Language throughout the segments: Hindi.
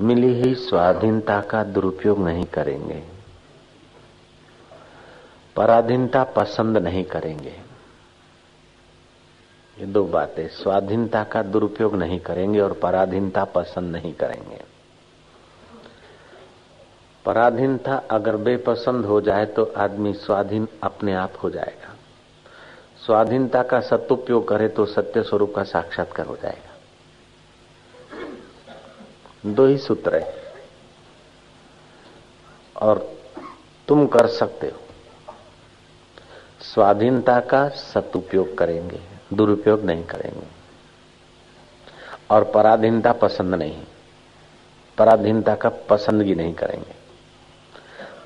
मिली ही स्वाधीनता का दुरुपयोग नहीं करेंगे। पराधीनता पसंद नहीं करेंगे। ये दो बातें, स्वाधीनता का दुरुपयोग नहीं करेंगे और पराधीनता पसंद नहीं करेंगे। पराधीनता अगर बेपसंद हो जाए तो आदमी स्वाधीन अपने आप हो जाएगा। स्वाधीनता का सदुपयोग करे तो सत्य स्वरूप का साक्षात्कार हो जाएगा। दो ही सूत्र है। और तुम कर सकते हो। स्वाधीनता का सदुपयोग करेंगे, दुरुपयोग नहीं करेंगे। और पराधीनता पसंद नहीं पराधीनता का पसंदगी नहीं करेंगे।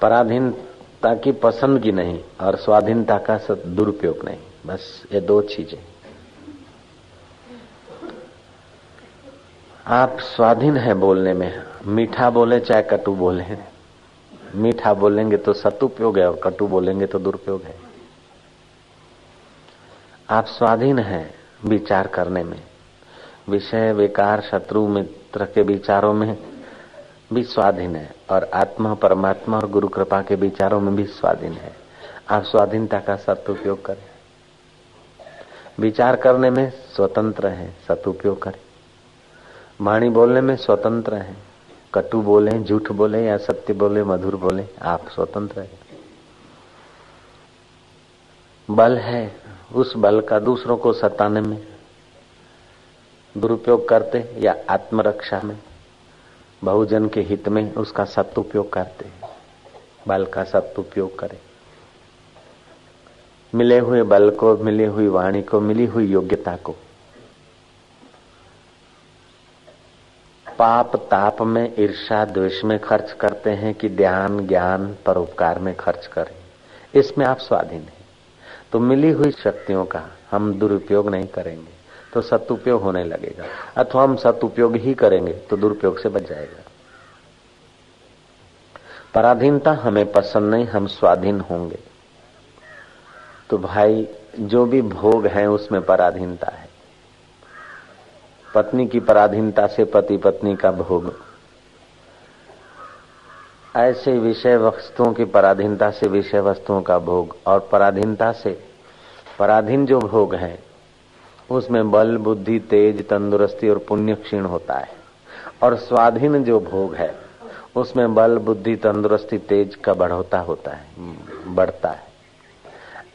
पराधीनता की पसंदगी नहीं और स्वाधीनता का दुरुपयोग नहीं। बस ये दो चीज़ें आप स्वाधीन है बोलने में। मीठा बोले चाहे कटु बोले। मीठा बोलेंगे तो सतुपयोग है और कटु बोलेंगे तो दुरुपयोग है। आप स्वाधीन हैं विचार करने में। विषय, विकार, शत्रु, मित्र के विचारों में भी स्वाधीन है और आत्मा, परमात्मा और गुरु कृपा के विचारों में भी स्वाधीन है। आप स्वाधीनता का सदुपयोग करें। विचार करने में स्वतंत्र है, सदुपयोग करें। वाणी बोलने में स्वतंत्र है। कटु बोले, झूठ बोले या सत्य बोले, मधुर बोले, आप स्वतंत्र है। बल है उस बल का दूसरों को सताने में, दुरुपयोग करते या आत्मरक्षा में, बहुजन के हित में उसका सदुपयोग करते, बल का सदुपयोग करें। मिले हुए बल को, मिली हुई वाणी को, मिली हुई योग्यता को। पाप ताप में ईर्षा द्वेष में खर्च करते हैं कि ध्यान, ज्ञान परोपकार में खर्च करें। इसमें आप स्वाधीन हैं। तो मिली हुई शक्तियों का हम दुरुपयोग नहीं करेंगे तो सदुपयोग होने लगेगा। अथवा हम सदुपयोग ही करेंगे तो दुरुपयोग से बच जाएगा। पराधीनता हमें पसंद नहीं, हम स्वाधीन होंगे। तो भाई, जो भी भोग है उसमें पराधीनता है। पत्नी की पराधीनता से पति पत्नी का भोग। ऐसे विषय वस्तुओं की पराधीनता से विषय वस्तुओं का भोग और पराधीनता से पराधीन जो भोग है, उसमें बल, बुद्धि, तेज, तंदुरुस्ती और पुण्य क्षीण होता है। और स्वाधीन जो भोग है, उसमें बल, बुद्धि, तंदुरुस्ती, तेज का बढ़ोता होता है, बढ़ता है।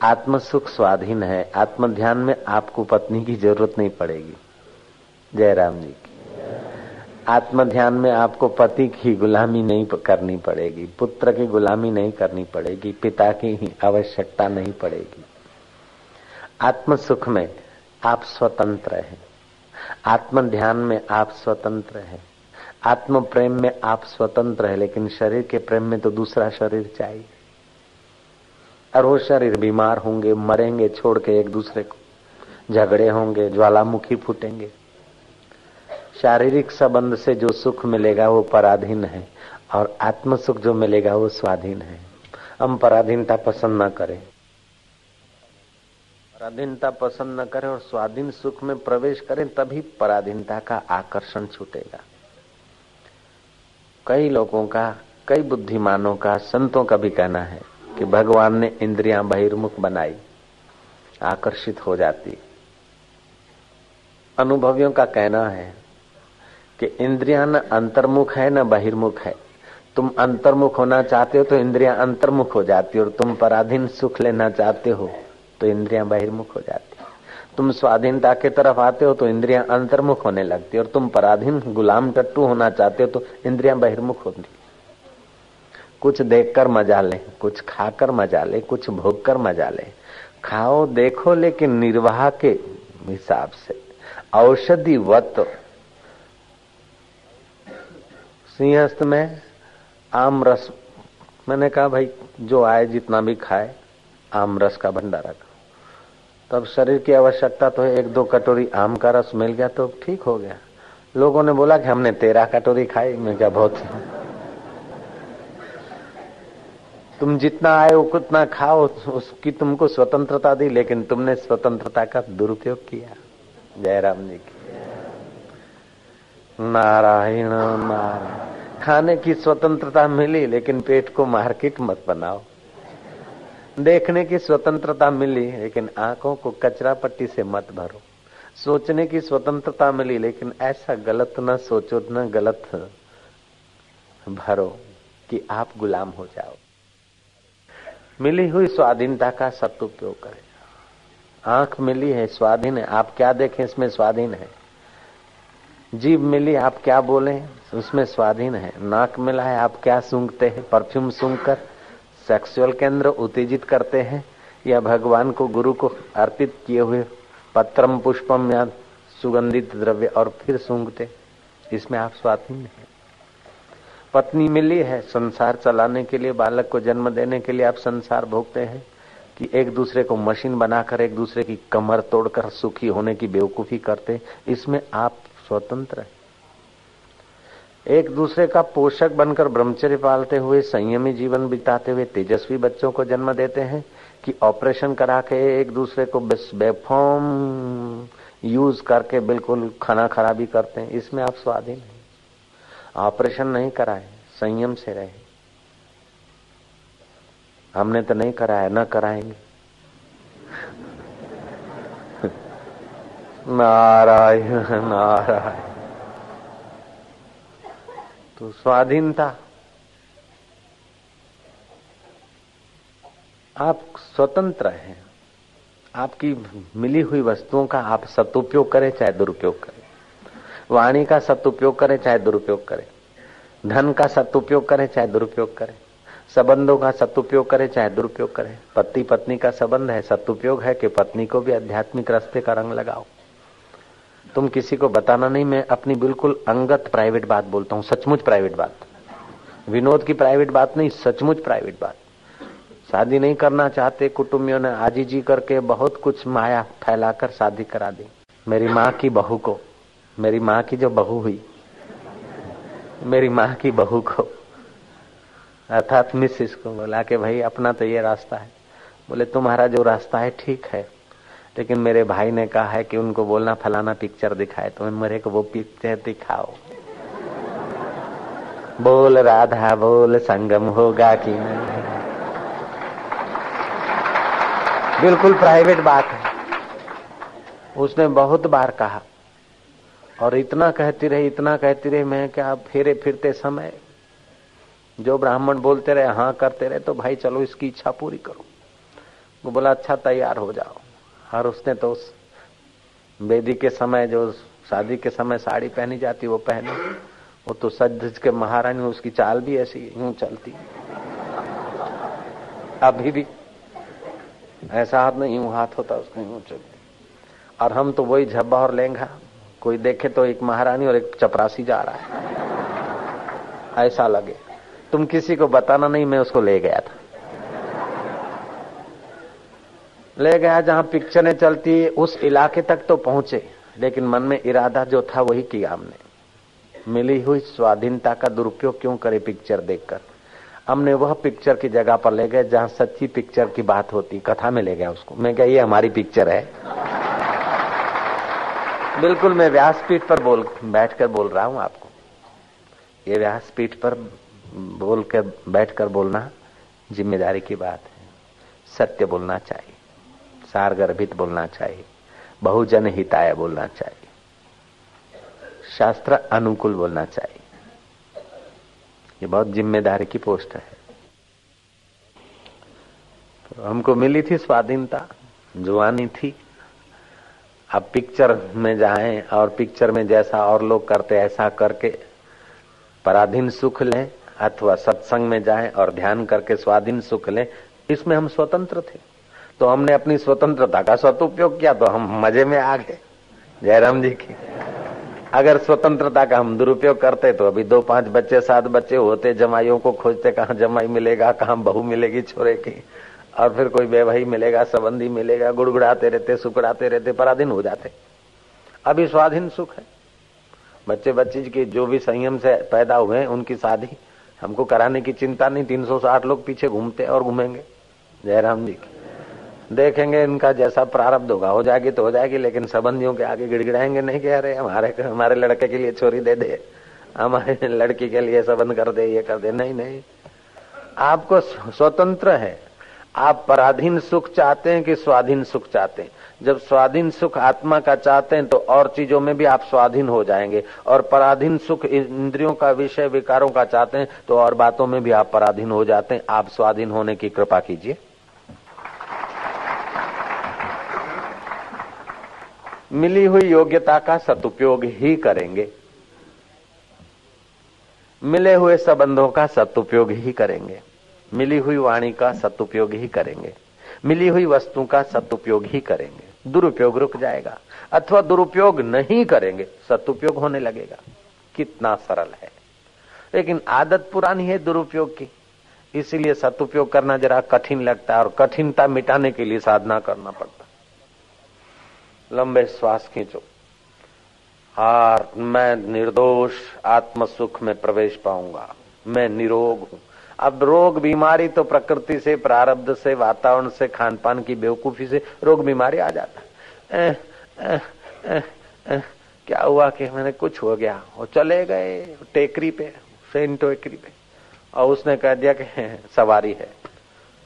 आत्म सुख स्वाधीन है आत्म ध्यान में आपको पत्नी की ज़रूरत नहीं पड़ेगी। जयराम जी की। आत्म ध्यान में आपको पति की गुलामी नहीं करनी पड़ेगी, पुत्र की गुलामी नहीं करनी पड़ेगी, पिता की ही आवश्यकता नहीं पड़ेगी। आत्म सुख में आप स्वतंत्र हैं। आत्म ध्यान में आप स्वतंत्र हैं। आत्म प्रेम में आप स्वतंत्र है, लेकिन शरीर के प्रेम में तो दूसरा शरीर चाहिए। और वो शरीर बीमार होंगे, मरेंगे, छोड़ के एक दूसरे को। झगड़े होंगे, ज्वालामुखी फूटेंगे। शारीरिक संबंध से जो सुख मिलेगा वो पराधीन है और आत्म सुख जो मिलेगा वो स्वाधीन है। हम पराधीनता पसंद न करें। पराधीनता पसंद न करें और स्वाधीन सुख में प्रवेश करें, तभी पराधीनता का आकर्षण छूटेगा। कई लोगों का, कई बुद्धिमानों का, संतों का भी कहना है कि भगवान ने इंद्रियाँ बहिर्मुख बनाई, आकर्षित हो जाती। अनुभवियों का कहना है कि इंद्रिया न अंतर्मुख है, न बहिर्मुख है। तुम अंतर्मुख होना चाहते हो तो इंद्रिया अंतर्मुख हो जाती और तुम पराधीन सुख लेना चाहते हो तो इंद्रिया बहिर्मुख हो जाती तुम स्वाधीनता के तरफ़ आते हो तो इंद्रिया अंतर्मुख होने लगती और तुम पराधीन गुलाम टट्टू होना चाहते हो तो इंद्रिया बहिर्मुख होती कुछ देखकर मज़ा ले, कुछ खाकर मज़ा ले, कुछ भोग कर मज़ा ले। खाओ, देखो, लेकिन निर्वाह के हिसाब से। औषधि वत सिंहस्थ में आम रस, मैंने कहा, भाई, जो आए, जितना भी खाए, आम रस का भंडारा करो। तब शरीर की आवश्यकता तो एक दो कटोरी आम का रस मिल गया तो ठीक हो गया। लोगों ने बोला कि हमने तेरह कटोरी खाई। मैं क्या बहुत तुम जितना आए, उतना खाओ, उसकी तुमको स्वतंत्रता दी, लेकिन तुमने स्वतंत्रता का दुरुपयोग किया, जयराम जी की। नारायण नारायण। खाने की स्वतंत्रता मिली, लेकिन पेट को मार्केट मत बनाओ। देखने की स्वतंत्रता मिली, लेकिन आँखों को कचरा पट्टी से मत भरो। सोचने की स्वतंत्रता मिली, लेकिन ऐसा गलत न सोचो, न गलत भरो कि आप गुलाम हो जाओ। मिली हुई स्वाधीनता का सदुपयोग करें। आँख मिली है, स्वाधीन है। आप क्या देखें, इसमें स्वाधीन है। जीव मिली, आप क्या बोले? उसमें स्वाधीन है। नाक मिला है, आप क्या सूंघते हैं? परफ्यूम सूंघ कर सेक्सुअल केंद्र उत्तेजित करते हैं या भगवान को, गुरु को अर्पित किए हुए पत्रम पुष्पम या सुगंधित द्रव्य और फिर सूंघते? इसमें आप स्वाधीन है। पत्नी मिली है, संसार चलाने के लिए, बालक को जन्म देने के लिए आप संसार भोगते हैं कि एक दूसरे को मशीन बनाकर, एक दूसरे की कमर तोड़कर, सुखी होने की बेवकूफ़ी करते इसमें आप स्वतंत्र है। एक दूसरे का पोषक बनकर ब्रह्मचर्य पालते हुए, संयमी जीवन बिताते हुए, तेजस्वी बच्चों को जन्म देते हैं कि ऑपरेशन करा के एक दूसरे को बस बेफॉर्म यूज़ करके बिल्कुल खाना खराबी करते हैं। इसमें आप स्वाधीन है। ऑपरेशन नहीं कराए, संयम से रहे। हमने तो नहीं कराया, न कराएँगे। नारायण नारायण। तो स्वाधीनता। आप स्वतंत्र हैं। आपकी मिली हुई वस्तुओं का आप सदुपयोग करें, चाहे दुरुपयोग करें। वाणी का सदुपयोग करें, चाहे दुरुपयोग करें। धन का सदुपयोग करें, चाहे दुरुपयोग करें। संबंधों का सदुपयोग करें, चाहे दुरुपयोग करें। पति पत्नी का संबंध है, सदुपयोग है कि पत्नी को भी आध्यात्मिक रास्ते का रंग लगाओ। तुम किसी को बताना नहीं, मैं अपनी बिल्कुल अंगत प्राइवेट बात बोलता हूँ, सचमुच प्राइवेट बात। विनोद की प्राइवेट बात नहीं, सचमुच प्राइवेट बात। शादी नहीं करना चाहते, कुटुंबियों ने आजी जी करके बहुत कुछ माया फैलाकर शादी करा दी। मेरी माँ की बहू को, मेरी माँ की जो बहू हुई, मेरी माँ की बहू को। अर्थात मिसिस को बोला कि भाई, अपना तो ये रास्ता है। बोले, तुम्हारा जो रास्ता है, ठीक है। लेकिन मेरे भाई ने कहा है कि उनको बोलना फलाना पिक्चर दिखाए तो मेरे को वो पिक्चर दिखाओ। बोल राधा, बोल संगम होगा कि नहीं? बिल्कुल प्राइवेट बात है। उसने बहुत बार कहा, और इतना कहती रही, इतना कहती रही, मैं क्या फेरे फिरते समय जो ब्राह्मण बोलते रहे हाँ करते रहे तो भाई चलो इसकी इच्छा पूरी करो। वो बोला अच्छा तैयार हो जाओ। और उसने तो उस बेदी के समय, जो शादी के समय साड़ी पहनी जाती, वो पहने। वो तो सज के महारानी उसकी चाल भी ऐसी यूँ चलती। अभी भी ऐसा हाथ नहीं, यूँ हाथ होता, उसका यूँ चलती। और हम तो वही झब्बा और लेंगा। कोई देखे तो एक महारानी और एक चपरासी जा रहा है। ऐसा लगे। तुम किसी को बताना नहीं, मैं उसको ले गया था। ले गया जहाँ पिक्चरें चलती, उस इलाके तक तो पहुँचे, लेकिन मन में इरादा जो था वही किया हमने। मिली हुई स्वाधीनता का दुरुपयोग क्यों करे पिक्चर देखकर? हमने वह पिक्चर की जगह पर ले गए जहाँ सच्ची पिक्चर की बात होती, कथा में ले गया उसको। मैं क्या, ये हमारी पिक्चर है? बिल्कुल मैं व्यासपीठ पर बोल, बैठकर बोल रहा हूँ आपको। ये व्यासपीठ पर बोल कर बैठकर बोलना ज़िम्मेदारी की बात है। सत्य बोलना चाहिए। सारगर्भित बोलना चाहिए, बहुजन हिताय बोलना चाहिए, शास्त्र अनुकूल बोलना चाहिए। ये बहुत ज़िम्मेदारी की पोस्ट है। तो हमको मिली थी स्वाधीनता जुआनी थी। अब पिक्चर में जाएँ और पिक्चर में जैसा और लोग करते, ऐसा करके पराधीन सुख लें, अथवा सत्संग में जाएँ और ध्यान करके स्वाधीन सुख लें, इसमें हम स्वतंत्र थे। तो हमने अपनी स्वतंत्रता का सदुपयोग किया तो हम मज़े में आ गए। जयराम जी की। अगर स्वतंत्रता का हम दुरुपयोग करते तो अभी दो पाँच बच्चे, सात बच्चे होते, जमाइयों को खोजते कहा जमाई मिलेगा, कहा बहू मिलेगी छोरे की। और फिर कोई बेवही मिलेगा, संबंधी मिलेगा, गुड़गुड़ाते रहते, सुकड़ाते रहते, पराधीन हो जाते। अभी स्वाधीन सुख है। बच्चे बच्ची की जो भी संयम से पैदा हुए उनकी शादी हमको कराने की चिंता नहीं, तीन सौ साठ लोग पीछे घूमते और घूमेंगे। जयराम जी की। देखेंगे, इनका जैसा प्रारब्ध होगा, हो जाएगी तो हो जाएगी, लेकिन संबंधियों के आगे गिड़गिड़ाएँगे, नहीं कह रहे, हमारे हमारे लड़के के लिए छोरी दे दे, हमारे लड़की के लिए संबंध कर दे, ये कर दे, नहीं नहीं। आपको स्वतंत्र है। आप पराधीन सुख चाहते हैं कि स्वाधीन सुख चाहते हैं। जब स्वाधीन सुख आत्मा का चाहते हैं तो और चीज़ों में भी आप स्वाधीन हो जाएँगे। और पराधीन सुख इंद्रियों का विषय, विकारों का चाहते हैं तो और बातों में भी आप पराधीन हो जाते हैं। आप स्वाधीन होने की कृपा कीजिए। मिली हुई योग्यता का सदुपयोग ही करेंगे। मिले हुए संबंधों का सदुपयोग ही करेंगे। मिली हुई वाणी का सदुपयोग ही करेंगे। मिली हुई वस्तु का सदुपयोग ही करेंगे। दुरुपयोग रुक जाएगा, अथवा दुरुपयोग नहीं करेंगे, सदुपयोग होने लगेगा। कितना सरल है। लेकिन आदत पुरानी है दुरुपयोग की। इसीलिए सदुपयोग करना जरा कठिन लगता है और कठिनता मिटाने के लिए साधना करना पड़ता लंबे श्वास खींचो। हार, मैं निर्दोष आत्म सुख में प्रवेश पाऊँगा। मैं निरोग हूँ। अब रोग बीमारी तो प्रकृति से, प्रारब्ध से, वातावरण से खान पान की बेवकूफ़ी से रोग बीमारी आ जाता है। क्या हुआ कि मैंने कुछ हो गया? वो चले गए, टेकरी पे सेन टेकरी पे। और उसने कह दिया कि सवारी है।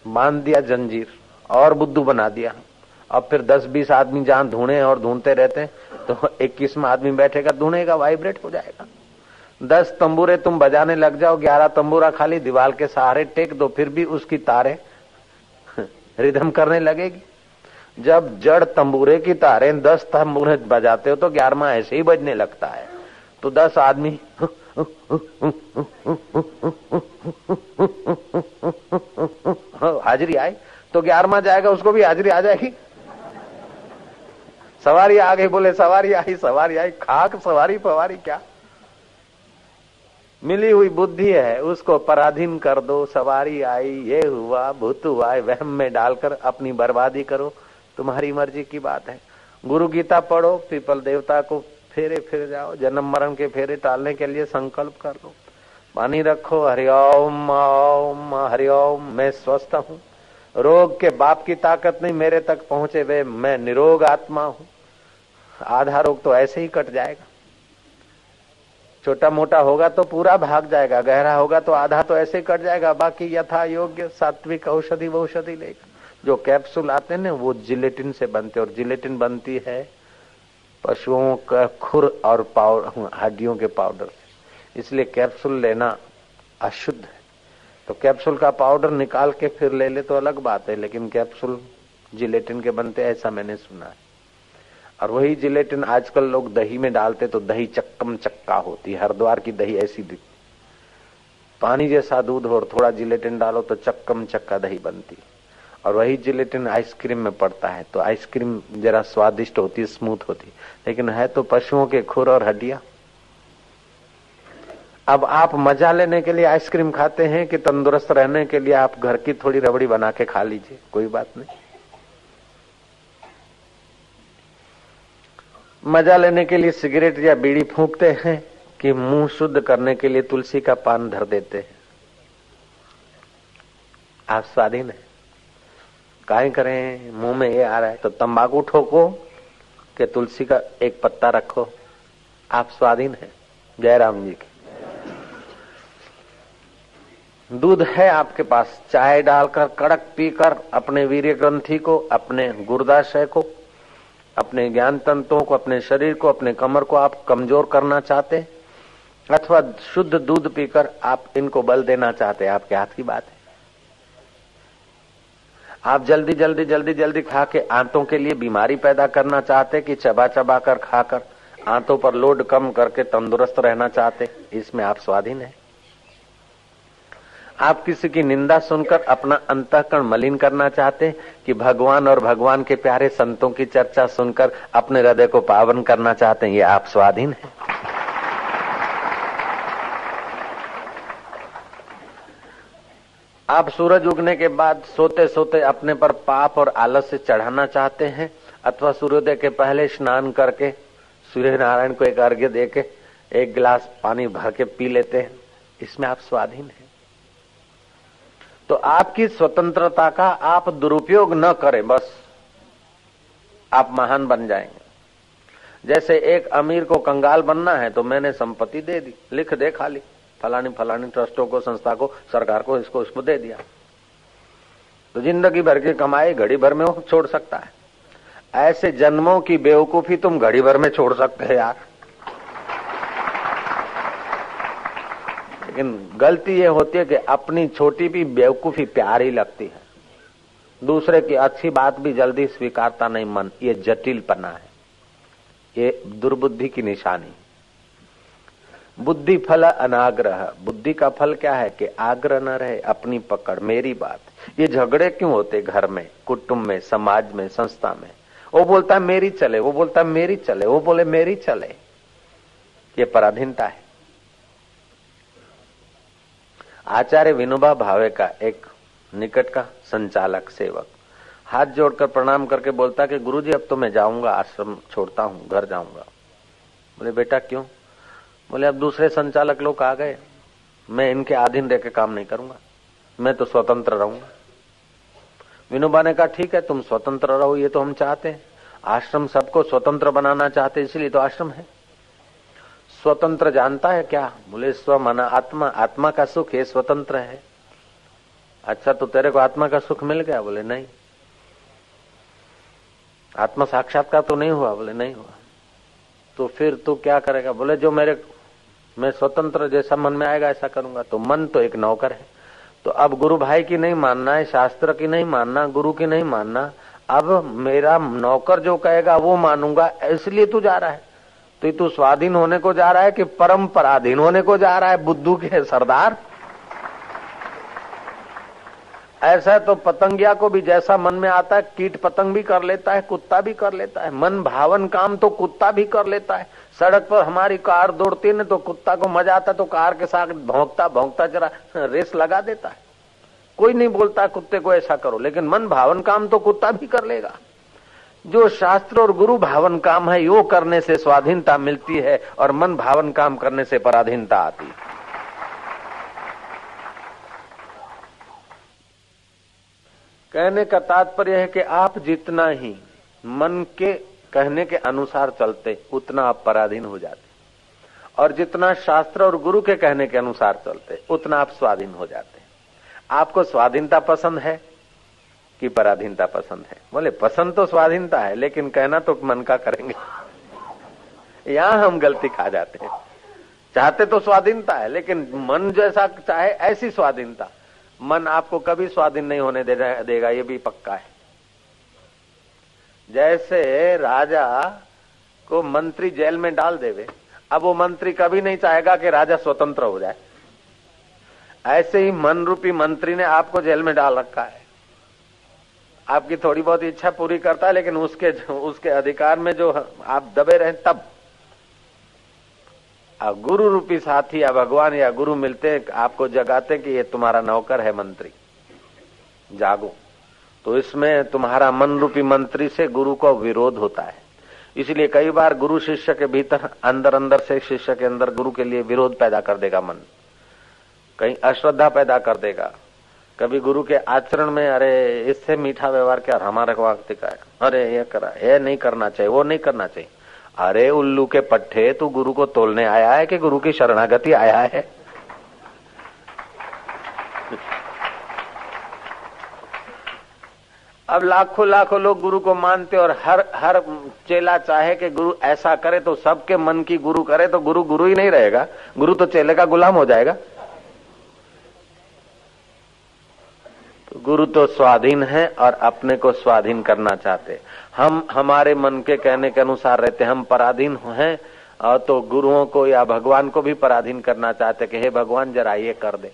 बाँध दिया जंजीर, और बुद्धू बना दिया। अब फिर दस बीस आदमी जहाँ ढूंढे और ढूंढते रहते हैं तो इक्कीस में आदमी बैठेगा ढूंढेगा वाइब्रेट हो जाएगा। दस तंबूरे तुम बजाने लग जाओ, ग्यारह तंबूरा खाली, दीवार के सहारे टेक दो, फिर भी उसकी तारे रिधम करने लगेगी। जब जड़ तंबूरे की तारे दस तंबूरे बजाते हो तो ग्यारहवा ऐसे ही बजने लगता है। तो दस आदमी हाजिरी आई तो ग्यारहवा जाएगा, उसको भी हाजिरी आ जाएगी। सवारी आ गई बोले, सवारी आई सवारी आई, खाक, सवारी फवारी क्या? मिली हुई बुद्धि है, उसको पराधीन कर दो, सवारी आई, ये हुआ, भूत हुआ, वहम में डालकर अपनी बर्बादी करो, तुम्हारी मर्ज़ी की बात है। गुरु गीता पढ़ो, पीपल देवता को फेरे फिर जाओ, जन्म मरण के फेरे टालने के लिए संकल्प कर लो। पानी रखो हरिओम ओम हरिओम मैं स्वस्थ हूँ। रोग के बाप की ताकत नहीं मेरे तक पहुँचे वे मैं निरोग आत्मा हूँ। आधा रोग तो ऐसे ही कट जाएगा। छोटा मोटा होगा तो पूरा भाग जाएगा, गहरा होगा तो आधा तो ऐसे कट जाएगा, बाकी यथा योग्य सात्विक औषधि औषधि लेगा। जो कैप्सूल आते हैं ना, वो जिलेटिन से बनते और जिलेटिन बनती है पशुओं का खुर और पाउडर हड्डियों के पाउडर से। इसलिए कैप्सूल लेना अशुद्ध है। तो कैप्सूल का पाउडर निकाल के फिर ले ले तो अलग बात है, लेकिन कैप्सूल जिलेटिन के बनते ऐसा मैंने सुना है। और वही जिलेटिन आजकल लोग दही में डालते तो दही चक्कम चक्का होती हरिद्वार की दही ऐसी दिखती पानी जैसा दूध और थोड़ा जिलेटिन डालो तो चक्कम चक्का दही बनती और वही जिलेटिन आइसक्रीम में पड़ता है तो आइसक्रीम जरा स्वादिष्ट होती है, स्मूथ होती लेकिन है तो पशुओं के खुर और हड्डिया। अब आप मज़ा लेने के लिए आइसक्रीम खाते हैं कि तंदुरुस्त रहने के लिए आप घर की थोड़ी रबड़ी बना के खा लीजिए, कोई बात नहीं। मज़ा लेने के लिए सिगरेट या बीड़ी फूकते हैं कि मुँह शुद्ध करने के लिए तुलसी का पान धर देते हैं। आप स्वाधीन है। काय करें? मुँह में ये आ रहा है तो तंबाकू ठोको कि तुलसी का एक पत्ता रखो। आप स्वाधीन है। जयराम जी की। दूध है आपके पास, चाय डालकर, कड़क पीकर, अपने वीर्य ग्रंथि को, अपने गुर्दाशय को अपने ज्ञान तंत्रों को, अपने शरीर को, अपने कमर को आप कमज़ोर करना चाहते अथवा शुद्ध दूध पीकर आप इनको बल देना चाहते आपके हाथ की बात है। आप जल्दी जल्दी जल्दी जल्दी खा के आंतों के लिए बीमारी पैदा करना चाहते कि चबा चबा कर खाकर आंतों पर लोड कम करके तंदुरुस्त रहना चाहते इसमें आप स्वाधीन है। आप किसी की निंदा सुनकर अपना अंतकरण मलिन करना चाहते कि भगवान और भगवान के प्यारे संतों की चर्चा सुनकर अपने हृदय को पावन करना चाहते हैं, ये आप स्वाधीन है? आप सूरज उगने के बाद सोते सोते अपने पर पाप और आलस से चढ़ाना चाहते हैं, अथवा सूर्योदय के पहले स्नान करके सूर्य नारायण को एक अर्घ्य दे के एक गिलास पानी भर के पी लेते हैं, इसमें आप स्वाधीन है? तो आपकी स्वतंत्रता का आप दुरुपयोग न करें, बस। आप महान बन जाएँगे। जैसे एक अमीर को कंगाल बनना है तो मैंने संपत्ति दे दी, लिख दे खाली। फलानी फलानी ट्रस्टों को, संस्था को, सरकार को इसको इसको दे दिया। तो ज़िंदगी भर की कमाई घड़ी भर में छोड़ सकता है। ऐसे जन्मों की बेवकूफ़ी तुम घड़ी भर में छोड़ सकते हैं यार। लेकिन गलती ये होती है कि अपनी छोटी भी बेवकूफ़ी प्यारी लगती है। दूसरे की अच्छी बात भी जल्दी स्वीकारता नहीं मन, ये जटिल पना है। ये दुर्बुद्धि की निशानी। बुद्धि फल अनाग्रह। बुद्धि का फल क्या है कि आग्रह न रहे, अपनी पकड़, मेरी बात। ये झगड़े क्यों होते घर में, कुटुंब में, समाज में, संस्था में? वो बोलता है, मेरी चले, वो बोलता है, मेरी चले, वो बोले, मेरी चले। ये पराधीनता है। आचार्य विनोबा भावे का एक निकट का संचालक, सेवक। हाथ जोड़कर प्रणाम करके बोलता कि, गुरुजी, अब तो मैं जाऊँगा, आश्रम छोड़ता हूँ, घर जाऊँगा। बोले, बेटा, क्यों? बोले, अब दूसरे संचालक लोग आ गए। मैं इनके अधीन रह के काम नहीं करूँगा। मैं तो स्वतंत्र रहूँगा। विनोबा ने कहा, ठीक है, तुम स्वतंत्र रहो, ये तो हम चाहते हैं। आश्रम सबको स्वतंत्र बनाना चाहते इसलिए तो आश्रम है। स्वतंत्र जानता है क्या? बोले स्व मना आत्मा आत्मा का सुख है स्वतंत्र है। अच्छा तो तेरे को आत्मा का सुख मिल गया? बोले, नहीं। आत्मा साक्षात्कार तो नहीं हुआ? बोले, नहीं हुआ। तो फिर तू क्या करेगा? बोले, जो मेरे, मैं स्वतंत्र जैसा मन में आएगा, ऐसा करूँगा। तो मन तो एक नौकर है। तो अब गुरु भाई की नहीं मानना है, शास्त्र की नहीं मानना, गुरु की नहीं मानना, अब मेरा नौकर जो कहेगा, वो मानूँगा, इसलिए तू जा रहा है। तो ये तू स्वाधीन होने को जा रहा है कि परम पराधीन होने को जा रहा है, बुद्धू के सरदार। ऐसा है तो पतंगिया को भी जैसा मन में आता है, कीट पतंग भी कर लेता है, कुत्ता भी कर लेता है। मन भावन काम तो कुत्ता भी कर लेता है। सड़क पर हमारी कार दौड़ती है ना तो कुत्ता को मज़ा आता है तो कार के साथ भोंकता भोंकता जरा रेस लगा देता है। कोई नहीं बोलता कुत्ते को ऐसा करो, लेकिन मन भावन काम तो कुत्ता भी कर लेगा। जो शास्त्र और गुरु भावन काम है, यो करने से स्वाधीनता मिलती है और मन भावन काम करने से पराधीनता आती है। कहने का तात्पर्य है कि आप जितना ही मन के कहने के अनुसार चलते, उतना आप पराधीन हो जाते। और जितना शास्त्र और गुरु के कहने के अनुसार चलते, उतना आप स्वाधीन हो जाते। आपको स्वाधीनता पसंद है कि पराधीनता पसंद है। बोले, पसंद तो स्वाधीनता है, लेकिन कहना तो मन का करेंगे। यहाँ हम गलती खा जाते हैं। चाहते तो स्वाधीनता है, लेकिन मन जैसा चाहे ऐसी स्वाधीनता। मन आपको कभी स्वाधीन नहीं होने देगा, ये भी पक्का है। जैसे राजा को मंत्री जेल में डाल देवे, अब वो मंत्री कभी नहीं चाहेगा कि राजा स्वतंत्र हो जाए। ऐसे ही मन रूपी मंत्री ने आपको जेल में डाल रखा है। आपकी थोड़ी बहुत इच्छा पूरी करता है, लेकिन उसके उसके अधिकार में जो आप दबे रहे तब। गुरु रूपी साथी या भगवान या गुरु मिलते आपको जगाते कि ये तुम्हारा नौकर है मंत्री। जागो। तो इसमें तुम्हारा मन रूपी मंत्री से गुरु को विरोध होता है। इसलिए कई बार गुरु शिष्य के भीतर अंदर अंदर से शिष्य के अंदर गुरु के लिए विरोध पैदा कर देगा मन। कहीं अश्रद्धा पैदा कर देगा। कभी गुरु के आचरण में, अरे, इससे मीठा व्यवहार क्या, हमारे को का है? अरे, ये करा, ये नहीं करना चाहिए, वो नहीं करना चाहिए। अरे, उल्लू के पट्टे तू गुरु को तोलने आया है कि गुरु की शरणागति आया है? अब लाखों लाखों लोग गुरु को मानते और हर हर चेला चाहे कि गुरु ऐसा करे तो सबके मन की गुरु करे तो गुरु गुरु ही नहीं रहेगा। गुरु तो चेले का गुलाम हो जाएगा। गुरु तो स्वाधीन है और अपने को स्वाधीन करना चाहते हम, हमारे मन के कहने के अनुसार रहते हम पराधीन हैं, और तो गुरुओं को या भगवान को भी पराधीन करना चाहते कि हे भगवान, जरा ये कर दे।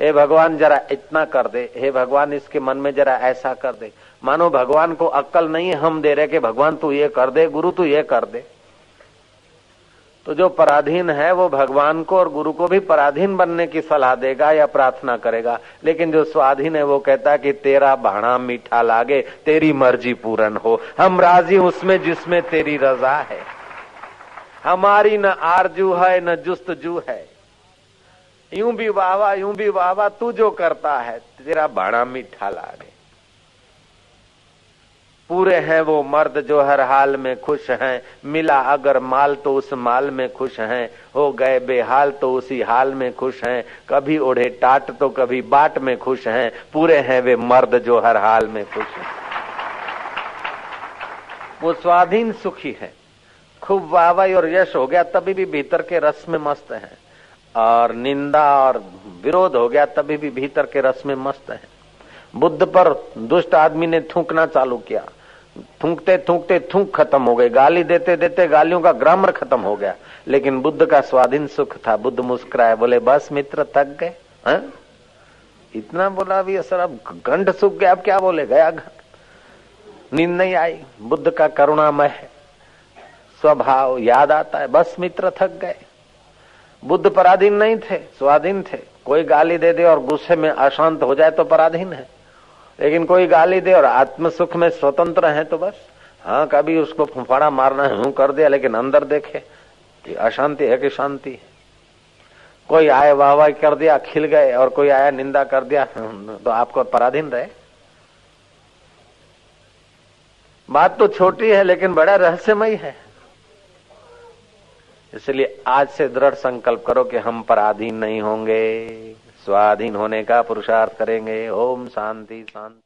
हे भगवान, जरा इतना कर दे। हे भगवान, इसके मन में जरा ऐसा कर दे। मानो भगवान को अक्ल नहीं हम दे रहे कि भगवान, तू ये कर दे, गुरु, तू ये कर दे। तो जो पराधीन है, वो भगवान को और गुरु को भी पराधीन बनने की सलाह देगा या प्रार्थना करेगा। लेकिन जो स्वाधीन है, वो कहता है कि तेरा भाणा मीठा लागे, तेरी मर्ज़ी पूर्ण हो। हम राज़ी उसमें जिसमें तेरी रजा है। हमारी न आरज़ू है, न जुस्त जू है। यूँ भी वाहवा यूँ भी वाहवा तू जो करता है, तेरा भाणा मीठा लागे। पूरे हैं वो मर्द जो हर हाल में खुश हैं। मिला अगर माल तो उस माल में खुश हैं। हो गए बेहाल तो उसी हाल में खुश हैं। कभी ओढ़े टाट तो कभी बाट में खुश हैं। पूरे हैं वे मर्द जो हर हाल में खुश हैं। वो स्वाधीन सुखी है। खूब वाहवाई और यश हो गया, तभी भी भीतर के रस में मस्त है। और निंदा और विरोध हो गया, तभी भी भीतर के रस में मस्त है। बुद्ध पर दुष्ट आदमी ने थूकना चालू किया। थूकते थूकते थूक खत्म हो गए। गाली देते देते गालियों का ग्रामर खत्म हो गया। लेकिन बुद्ध का स्वाधीन सुख था। बुद्ध मुस्कुराए, बोले, बस मित्र, थक गए? इतना बोला अभी सर अब गंड सूख गया, अब क्या बोले गया नींद नहीं आई। बुद्ध का करुणामय स्वभाव याद आता है। बस मित्र, थक गए। बुद्ध पराधीन नहीं थे, स्वाधीन थे। कोई गाली दे दे और गुस्से में अशांत हो जाए तो पराधीन है। लेकिन कोई गाली दे और आत्म सुख में स्वतंत्र है तो बस। हाँ कभी उसको फुफाड़ा मारना है कर दिया लेकिन अंदर देखे कि अशांति है कि शांति। कोई आए वाह वाह कर दिया, खिल गए, और कोई आया निंदा कर दिया तो आपको पराधीन रहे। बात तो छोटी है, लेकिन बड़ा रहस्यमय है। इसलिए आज से दृढ़ संकल्प करो कि हम पराधीन नहीं होंगे। स्वाधीन होने का पुरुषार्थ करेंगे। ओम शांति शांति।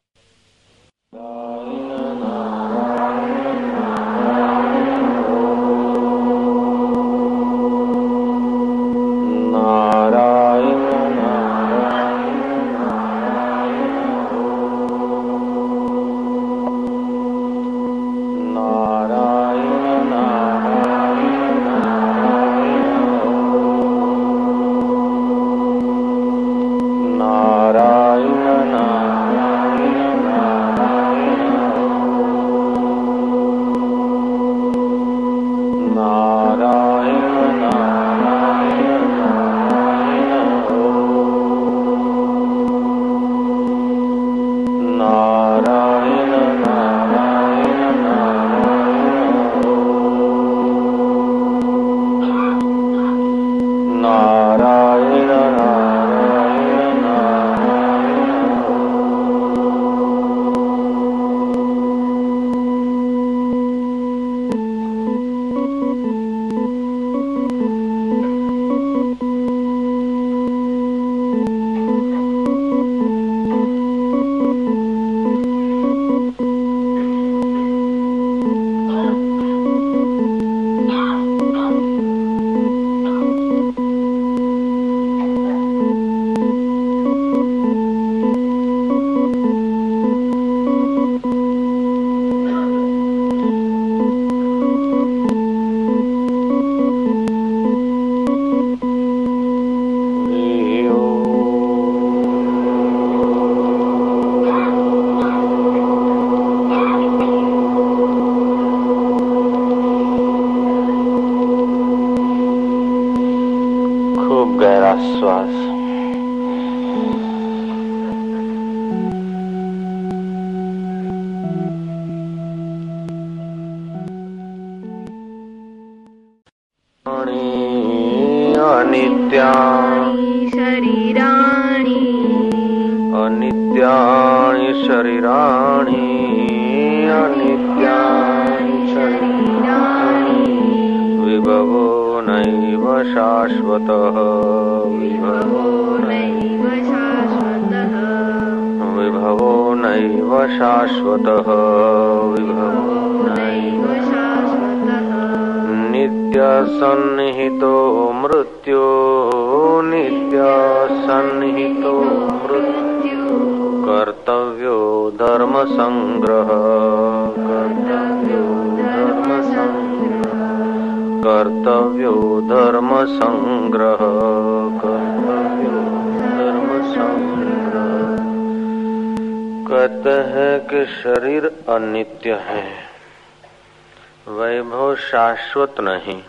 शाश्वत नहीं।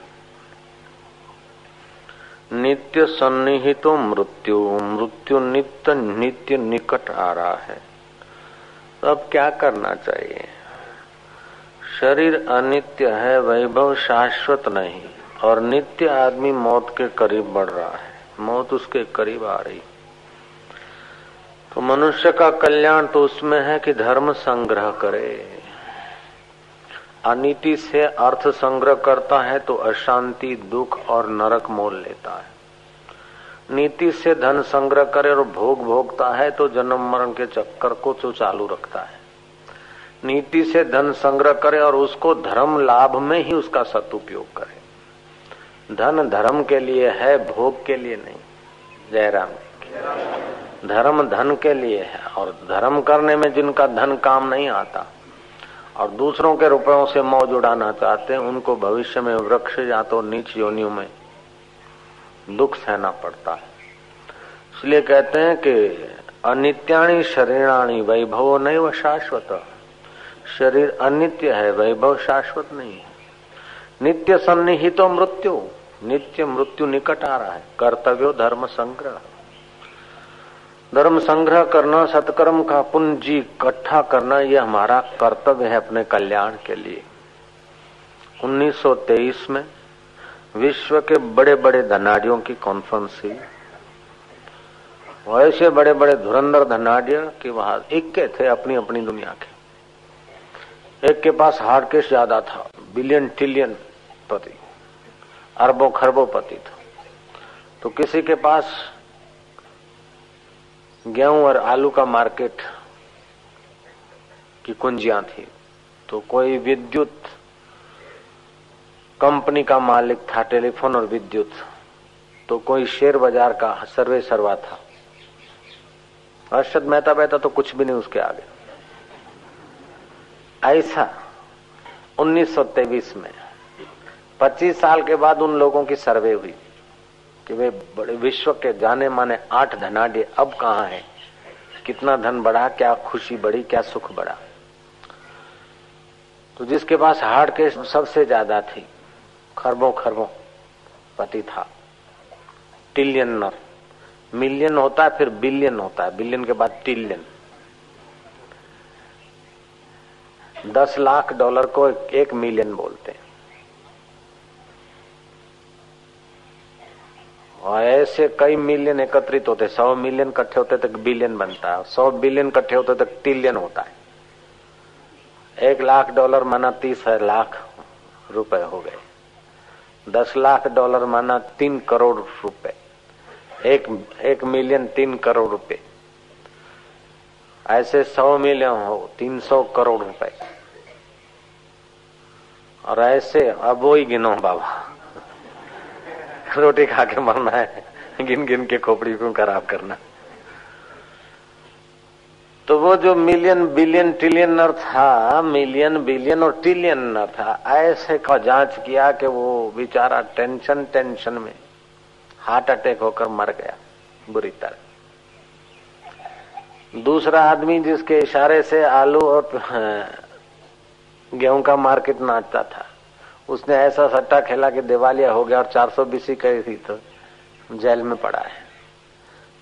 नित्य सन्निहितो मृत्यु मृत्यु नित्य नित्य निकट आ रहा है। अब क्या करना चाहिए? शरीर अनित्य है, वैभव शाश्वत नहीं, और नित्य आदमी मौत के करीब बढ़ रहा है। मौत उसके करीब आ रही। तो मनुष्य का कल्याण तो उसमें है कि धर्म संग्रह करे। अनिति से अर्थ संग्रह करता है तो अशांति, दुख और नरक मोल लेता है। नीति से धन संग्रह करे और भोग भोगता है तो जन्म मरण के चक्कर को तो चालू रखता है। नीति से धन संग्रह करे और उसको धर्म लाभ में ही उसका सदुपयोग करे। धन धर्म के लिए है, भोग के लिए नहीं। जयराम धर्म धन के लिए है और धर्म करने में जिनका धन काम नहीं आता और दूसरों के रुपयों से मौज उड़ाना चाहते हैं, उनको भविष्य में वृक्ष या तो नीच योनियों में दुख सहना पड़ता है। इसलिए कहते हैं कि अनित्याणी शरीराणी वैभव नहीं व शाश्वत। शरीर अनित्य है, वैभव शाश्वत नहीं है। नित्य सन्निहितो मृत्यु, नित्य मृत्यु निकट आ रहा है। कर्तव्य धर्म संग्रह। धर्म संग्रह करना, सत्कर्म का पुंजी इकट्ठा करना यह हमारा कर्तव्य है अपने कल्याण के लिए। 1923 में विश्व के बड़े बड़े धनाढ़ियों की कॉन्फ्रेंस हुई। ऐसे बड़े बड़े धुरंधर धनाढ़ कि वहाँ इक्के थे अपनी अपनी दुनिया के। एक के पास हार्ड केस ज़्यादा था बिलियन ट्रिलियन पति अरबों खरबों पति था। तो किसी के पास गेहूँ और आलू का मार्केट की कुंजियाँ थी। तो कोई विद्युत कंपनी का मालिक था, टेलीफोन और विद्युत। तो कोई शेयर बाज़ार का सर्वे सर्वा था। अर्षद मेहता बहता तो कुछ भी नहीं उसके आगे। ऐसा 1923 में 25 साल के बाद उन लोगों की सर्वे हुई। कि वे बड़े विश्व के जाने माने आठ धनाढ़ अब कहाँ है? कितना धन बढ़ा, क्या खुशी बढ़ी, क्या सुख बढ़ा? तो जिसके पास हार्ट के सबसे ज़्यादा थी, खरबों खरबों पति था। टिलियन नर मिलियन होता है फिर बिलियन होता। है बिलियन के बाद टिलियन। दस लाख डॉलर को एक मिलियन बोलते हैं। और ऐसे कई मिलियन एकत्रित होते सौ मिलियन इकट्ठे होते तक बिलियन बनता है। सौ बिलियन इकट्ठे होते तक ट्रिलियन होता है। एक लाख डॉलर माना तीस है लाख रुपए हो गए। दस लाख डॉलर माना तीन करोड़ रुपए। एक एक मिलियन तीन करोड़ रुपए। ऐसे सौ मिलियन हो, तीन सौ करोड़ रुपए। और ऐसे अब वो ही गिनो बाबा। रोटी खा के मरना है। गिन गिन के खोपड़ी क्यों खराब करना। तो वो जो मिलियन बिलियन ट्रिलियनर था मिलियन बिलियन और ट्रिलियनर था, ऐसे का जाँच किया कि वो बेचारा टेंशन टेंशन में हार्ट अटैक होकर मर गया, बुरी तरह। दूसरा आदमी जिसके इशारे से आलू और गेहूँ का मार्केट नाचता था। उसने ऐसा सट्टा खेला कि दिवालिया हो गया और चार सौ बीसी करी थी तो जेल में पड़ा है।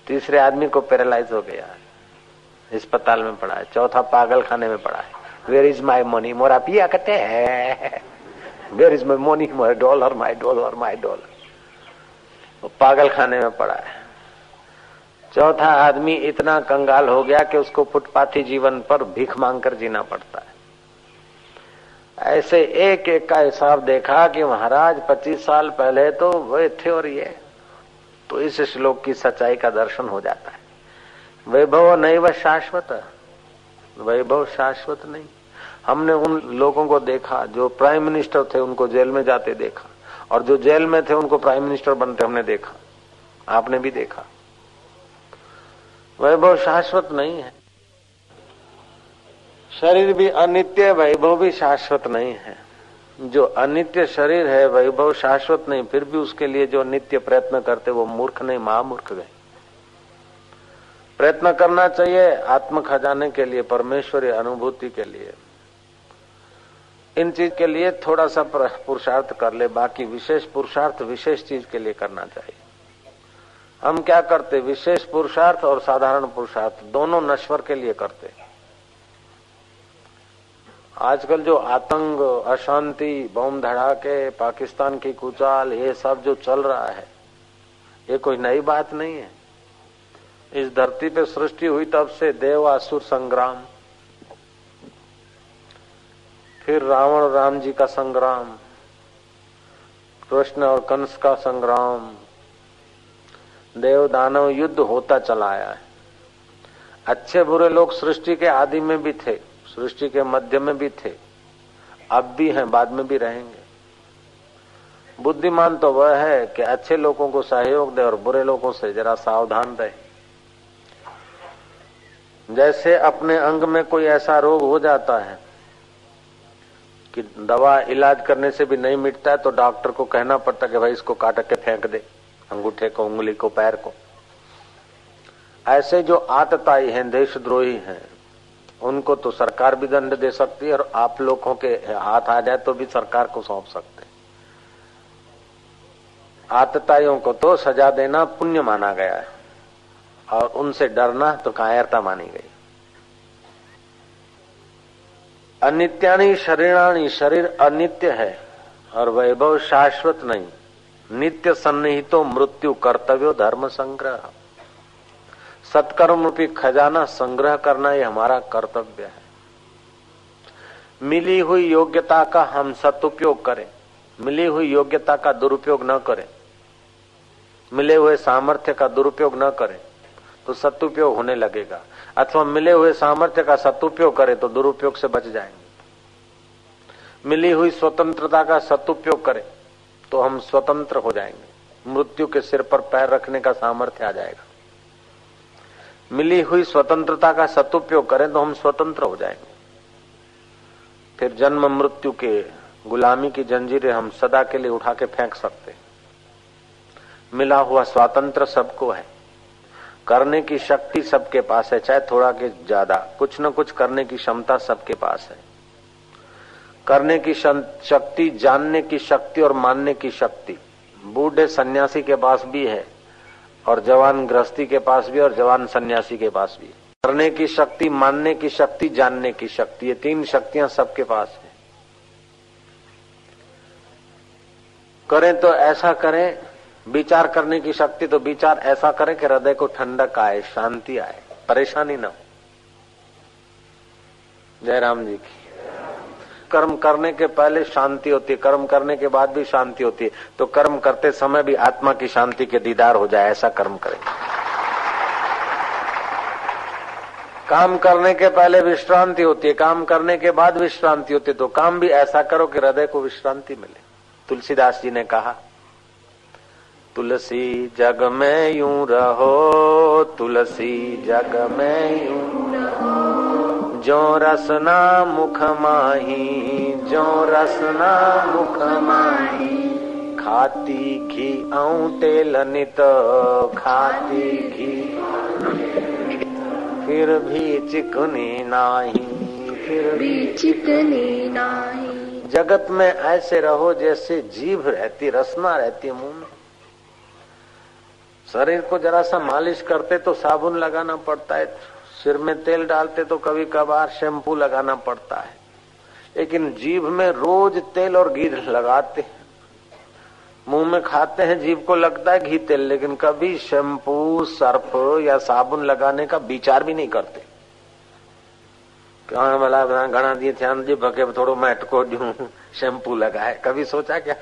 तीसरे आदमी को पैरालाइज हो गया। अस्पताल में पड़ा है। चौथा पागल खाने में पड़ा है। वेर इज़ माई मनी मोरा पिया कहते हैं। Where is my money my dollar my dollar my dollar पागल खाने में पड़ा है। चौथा आदमी इतना कंगाल हो गया कि उसको फुटपाथी जीवन पर भीख मांग कर जीना पड़ता है। ऐसे एक एक का हिसाब देखा कि महाराज पच्चीस साल पहले तो वे थे और ये। तो इस श्लोक की सच्चाई का दर्शन हो जाता है। वैभव नहीं वह शाश्वत। वैभव शाश्वत नहीं। हमने उन लोगों को देखा, जो प्राइम मिनिस्टर थे, उनको जेल में जाते देखा। और जो जेल में थे, उनको प्राइम मिनिस्टर बनते हमने देखा। आपने भी देखा। वैभव शाश्वत नहीं है। शरीर भी अनित्य वैभव भी शाश्वत नहीं है। जो अनित्य शरीर है, वैभव शाश्वत नहीं, फिर भी उसके लिए जो नित्य प्रयत्न करते, वो मूर्ख नहीं, महामूर्ख गए। प्रयत्न करना चाहिए आत्म खजाने के लिए, परमेश्वरी अनुभूति के लिए। इन चीज़ के लिए थोड़ा सा पुरुषार्थ कर ले, बाकी विशेष पुरुषार्थ, विशेष चीज़ के लिए करना चाहिए। हम क्या करते? विशेष पुरुषार्थ और साधारण पुरुषार्थ, दोनों नश्वर के लिए करते। आजकल जो आतंक, अशांति बम धड़ाके पाकिस्तान की कुचाल, ये सब जो चल रहा है, ये कोई नई बात नहीं है। इस धरती पे सृष्टि हुई तब से देव असुर संग्राम, फिर रावण राम जी का संग्राम, कृष्ण और कंस का संग्राम देव दानव युद्ध होता चला आया है। अच्छे बुरे लोग सृष्टि के आदि में भी थे। सृष्टि के मध्य में भी थे। अब भी हैं, बाद में भी रहेंगे। बुद्धिमान तो वह है कि अच्छे लोगों को सहयोग दे और बुरे लोगों से जरा सावधान रहे। जैसे अपने अंग में कोई ऐसा रोग हो जाता है कि दवा इलाज करने से भी नहीं मिटता है तो डॉक्टर को कहना पड़ता कि भाई इसको काट के फेंक दे, अंगूठे को, उंगली को, पैर को। ऐसे जो आतताई हैं, देशद्रोही हैं उनको तो सरकार भी दंड दे सकती है और आप लोगों के हाथ आ जाए तो भी सरकार को सौंप सकते आतताइयों को तो सजा देना पुण्य माना गया है। और उनसे डरना तो कायरता मानी गई। अनित्यानी शरीराणी शरीर अनित्य है और वैभव शाश्वत नहीं। नित्य सन्निहितो मृत्यु कर्तव्य धर्म संग्रह। सत्कर्म रूपी खजाना संग्रह करना ये हमारा कर्तव्य है। मिली हुई योग्यता का हम सदुपयोग करें, मिली हुई योग्यता का दुरुपयोग न करें, मिले हुए सामर्थ्य का दुरुपयोग न करें तो सदुपयोग होने लगेगा। अथवा मिले हुए सामर्थ्य का सदुपयोग करें तो दुरुपयोग से बच जाएँगे। मिली हुई स्वतंत्रता का सदुपयोग करें तो हम स्वतंत्र हो जाएँगे। मृत्यु के सिर पर पैर रखने का सामर्थ्य आ जाएगा। मिली हुई स्वतंत्रता का सदुपयोग करें तो हम स्वतंत्र हो जाएँगे। फिर जन्म मृत्यु के गुलामी की जंजीरें हम सदा के लिए उठा के फेंक सकते मिला हुआ स्वातंत्र सबको है। करने की शक्ति सबके पास है, चाहे थोड़ा के ज़्यादा। कुछ न कुछ करने की क्षमता सबके पास है। करने की शक्ति, जानने की शक्ति और मानने की शक्ति। बूढ़े सन्यासी के पास भी है। और जवान गृहस्थी के पास भी और जवान सन्यासी के पास भी। करने की शक्ति, मानने की शक्ति, जानने की शक्ति, ये तीन शक्तियाँ सबके पास है। करें तो ऐसा करें, विचार करने की शक्ति तो विचार ऐसा करें कि हृदय को ठंडक आए, शांति आए, परेशानी ना हो। जयराम जी की। कर्म करने के पहले शांति होती है, कर्म करने के बाद भी शांति होती है। तो कर्म करते समय भी आत्मा की शांति के दीदार हो जाए, ऐसा कर्म करें। काम करने के पहले विश्रांति होती है, काम करने के बाद विश्रांति होती है। तो काम भी ऐसा करो कि हृदय को विश्रांति मिले। तुलसीदास जी ने कहा, तुलसी जग में यूँ रहो, तुलसी जग में यूँ रहो। जो रसना मुख माही जो रसना मुख माही। खाती घी आऊ तेल नित खाती घी। फिर भी चिकनी नाही फिर भी चिकनी नाही। जगत में ऐसे रहो जैसे जीभ रहती रसना रहती मुँह में। शरीर को जरा सा मालिश करते तो साबुन लगाना पड़ता है। सिर में तेल डालते तो कभी कभार शैम्पू लगाना पड़ता है। लेकिन जीभ में रोज तेल और घी लगाते मुँह में खाते हैं, जीभ को लगता है घी तेल, लेकिन कभी शैम्पू, सर्फ या साबुन लगाने का विचार भी नहीं करते। वाला घना दिए ध्यान जी भगे थोड़ो मैटको दू, शैम्पू लगाए। कभी सोचा क्या?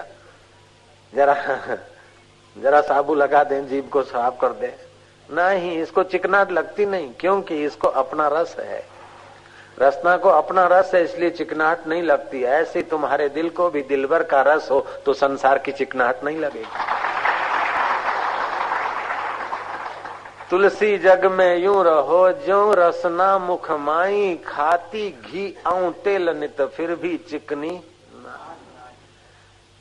जरा जरा साबु लगा दें, जीभ को साफ़ कर दे। नहीं इसको चिकनाट लगती नहीं, क्योंकि इसको अपना रस है। रसना को अपना रस है, इसलिए चिकनाहट नहीं लगती। ऐसे तुम्हारे दिल को भी दिलबर का रस हो तो संसार की चिकनाहट नहीं लगेगी। तुलसी जग में यूँ रहो जो रसना मुख माई, खाती घी आऊ तेल नित, फिर भी चिकनी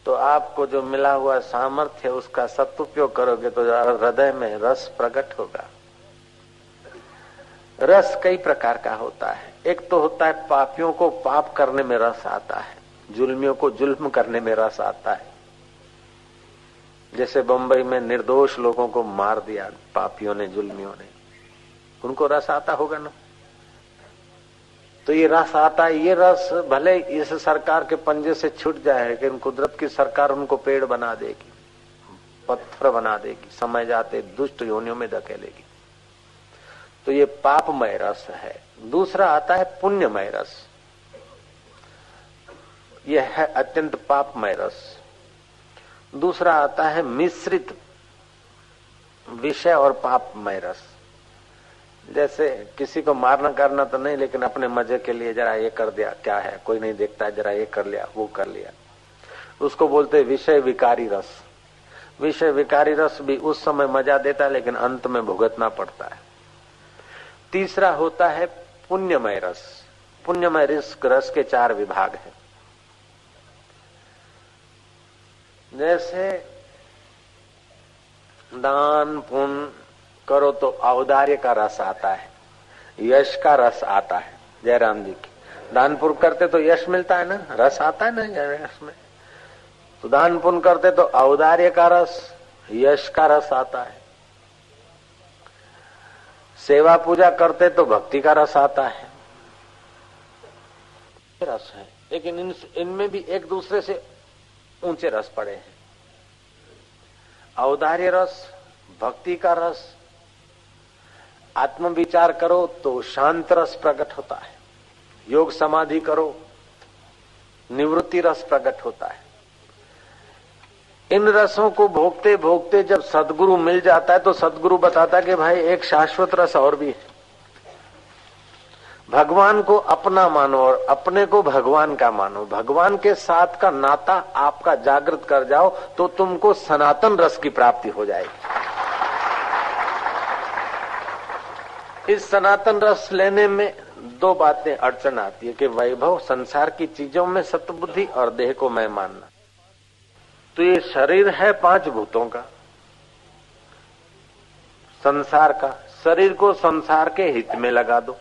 तो आपको जो मिला हुआ सामर्थ्य, उसका सदुपयोग करोगे तो हृदय में रस प्रकट होगा। रस कई प्रकार का होता है। एक तो होता है पापियों को पाप करने में रस आता है, जुल्मियों को जुल्म करने में रस आता है। जैसे बंबई में निर्दोष लोगों को मार दिया, पापियों ने, जुल्मियों ने, उनको रस आता होगा ना? तो ये रस आता है, ये रस भले इस सरकार के पंजे से छूट जाए, लेकिन कुदरत की सरकार उनको पेड़ बना देगी, पत्थर बना देगी, समय जाते दुष्ट योनियों में धकेलेगी। तो ये पापमय रस है। दूसरा आता है पुण्यमय रस। यह है अत्यंत पापमय रस। दूसरा आता है मिश्रित विषय और पापमय रस। जैसे किसी को मारना करना तो नहीं, लेकिन अपने मज़े के लिए जरा ये कर दिया, क्या है? कोई नहीं देखता, जरा ये कर लिया, वो कर लिया। उसको बोलते विषय विकारी रस। विषय विकारी रस भी उस समय मज़ा देता है लेकिन अंत में भुगतना पड़ता है। तीसरा होता है पुण्यमय रस। पुण्यमय रस रस के चार विभाग हैं। जैसे दान, पुण्य करो तो औदार्य का रस आता है, यश का रस आता है, जयराम जी की। दान पुण्य करते तो यश मिलता है ना? रस आता है ना यश में? तो दान पुण्य करते तो औदार्य का रस, यश का रस आता है। सेवा पूजा करते तो भक्ति का रस आता है। रस है, लेकिन इन इनमें भी एक दूसरे से ऊँचे रस पड़े हैं। औदार्य रस, भक्ति का रस आत्म विचार करो तो शांत रस प्रकट होता है। योग समाधि करो, निवृत्ति रस प्रकट होता है। इन रसों को भोगते भोगते जब सदगुरु मिल जाता है तो सदगुरु बताता है कि भाई एक शाश्वत रस और भी है। भगवान को अपना मानो और अपने को भगवान का मानो। भगवान के साथ का नाता आपका जागृत कर जाओ तो तुमको सनातन रस की प्राप्ति हो जाएगी। इस सनातन रस लेने में दो बातें अड़चन आती है कि वैभव संसार की चीज़ों में सतबुद्धि और देह को मैं मानना। तो ये शरीर है पाँच भूतों का। संसार का। शरीर को संसार के हित में लगा दो।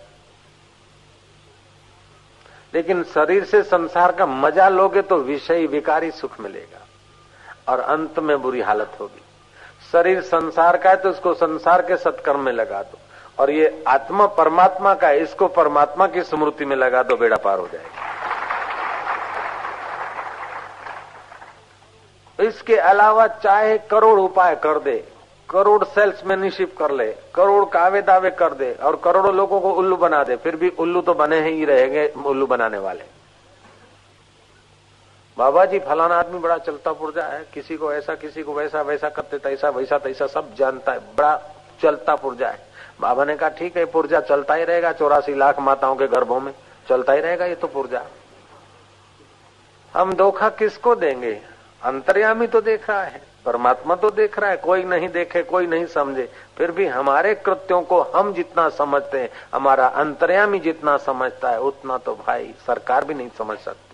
लेकिन शरीर से संसार का मज़ा लोगे तो विषय विकारी सुख मिलेगा और अंत में बुरी हालत होगी। शरीर संसार का है तो उसको संसार के सत्कर्म में लगा दो। और ये आत्मा परमात्मा का है, इसको परमात्मा की स्मृति में लगा दो, बेड़ा पार हो जाएगा इसके अलावा चाहे करोड़ उपाय कर दे, करोड़ सेल्समैनशिप कर ले, करोड़ कावे दावे कर दे और करोड़ों लोगों को उल्लू बना दे, फिर भी उल्लू तो बने ही रहेंगे, उल्लू बनाने वाले। बाबा जी फलाना आदमी बड़ा चलता पुर्जा है, किसी को ऐसा, किसी को वैसा वैसा करते, तैसा, वैसा, तैसा, सब जानता है, बड़ा चलता पुर्जा है। बाबा ने कहा, ठीक है पुर्जा चलता ही रहेगा, चौरासी लाख माताओं के गर्भों में चलता ही रहेगा ये तो पुर्जा। हम धोखा किसको देंगे? अंतर्यामी तो देख रहा है, परमात्मा तो देख रहा है, कोई नहीं देखे, कोई नहीं समझे। फिर भी हमारे कृत्यों को हम जितना समझते हैं, हमारा अंतर्यामी जितना समझता है, उतना तो भाई सरकार भी नहीं समझ सकती।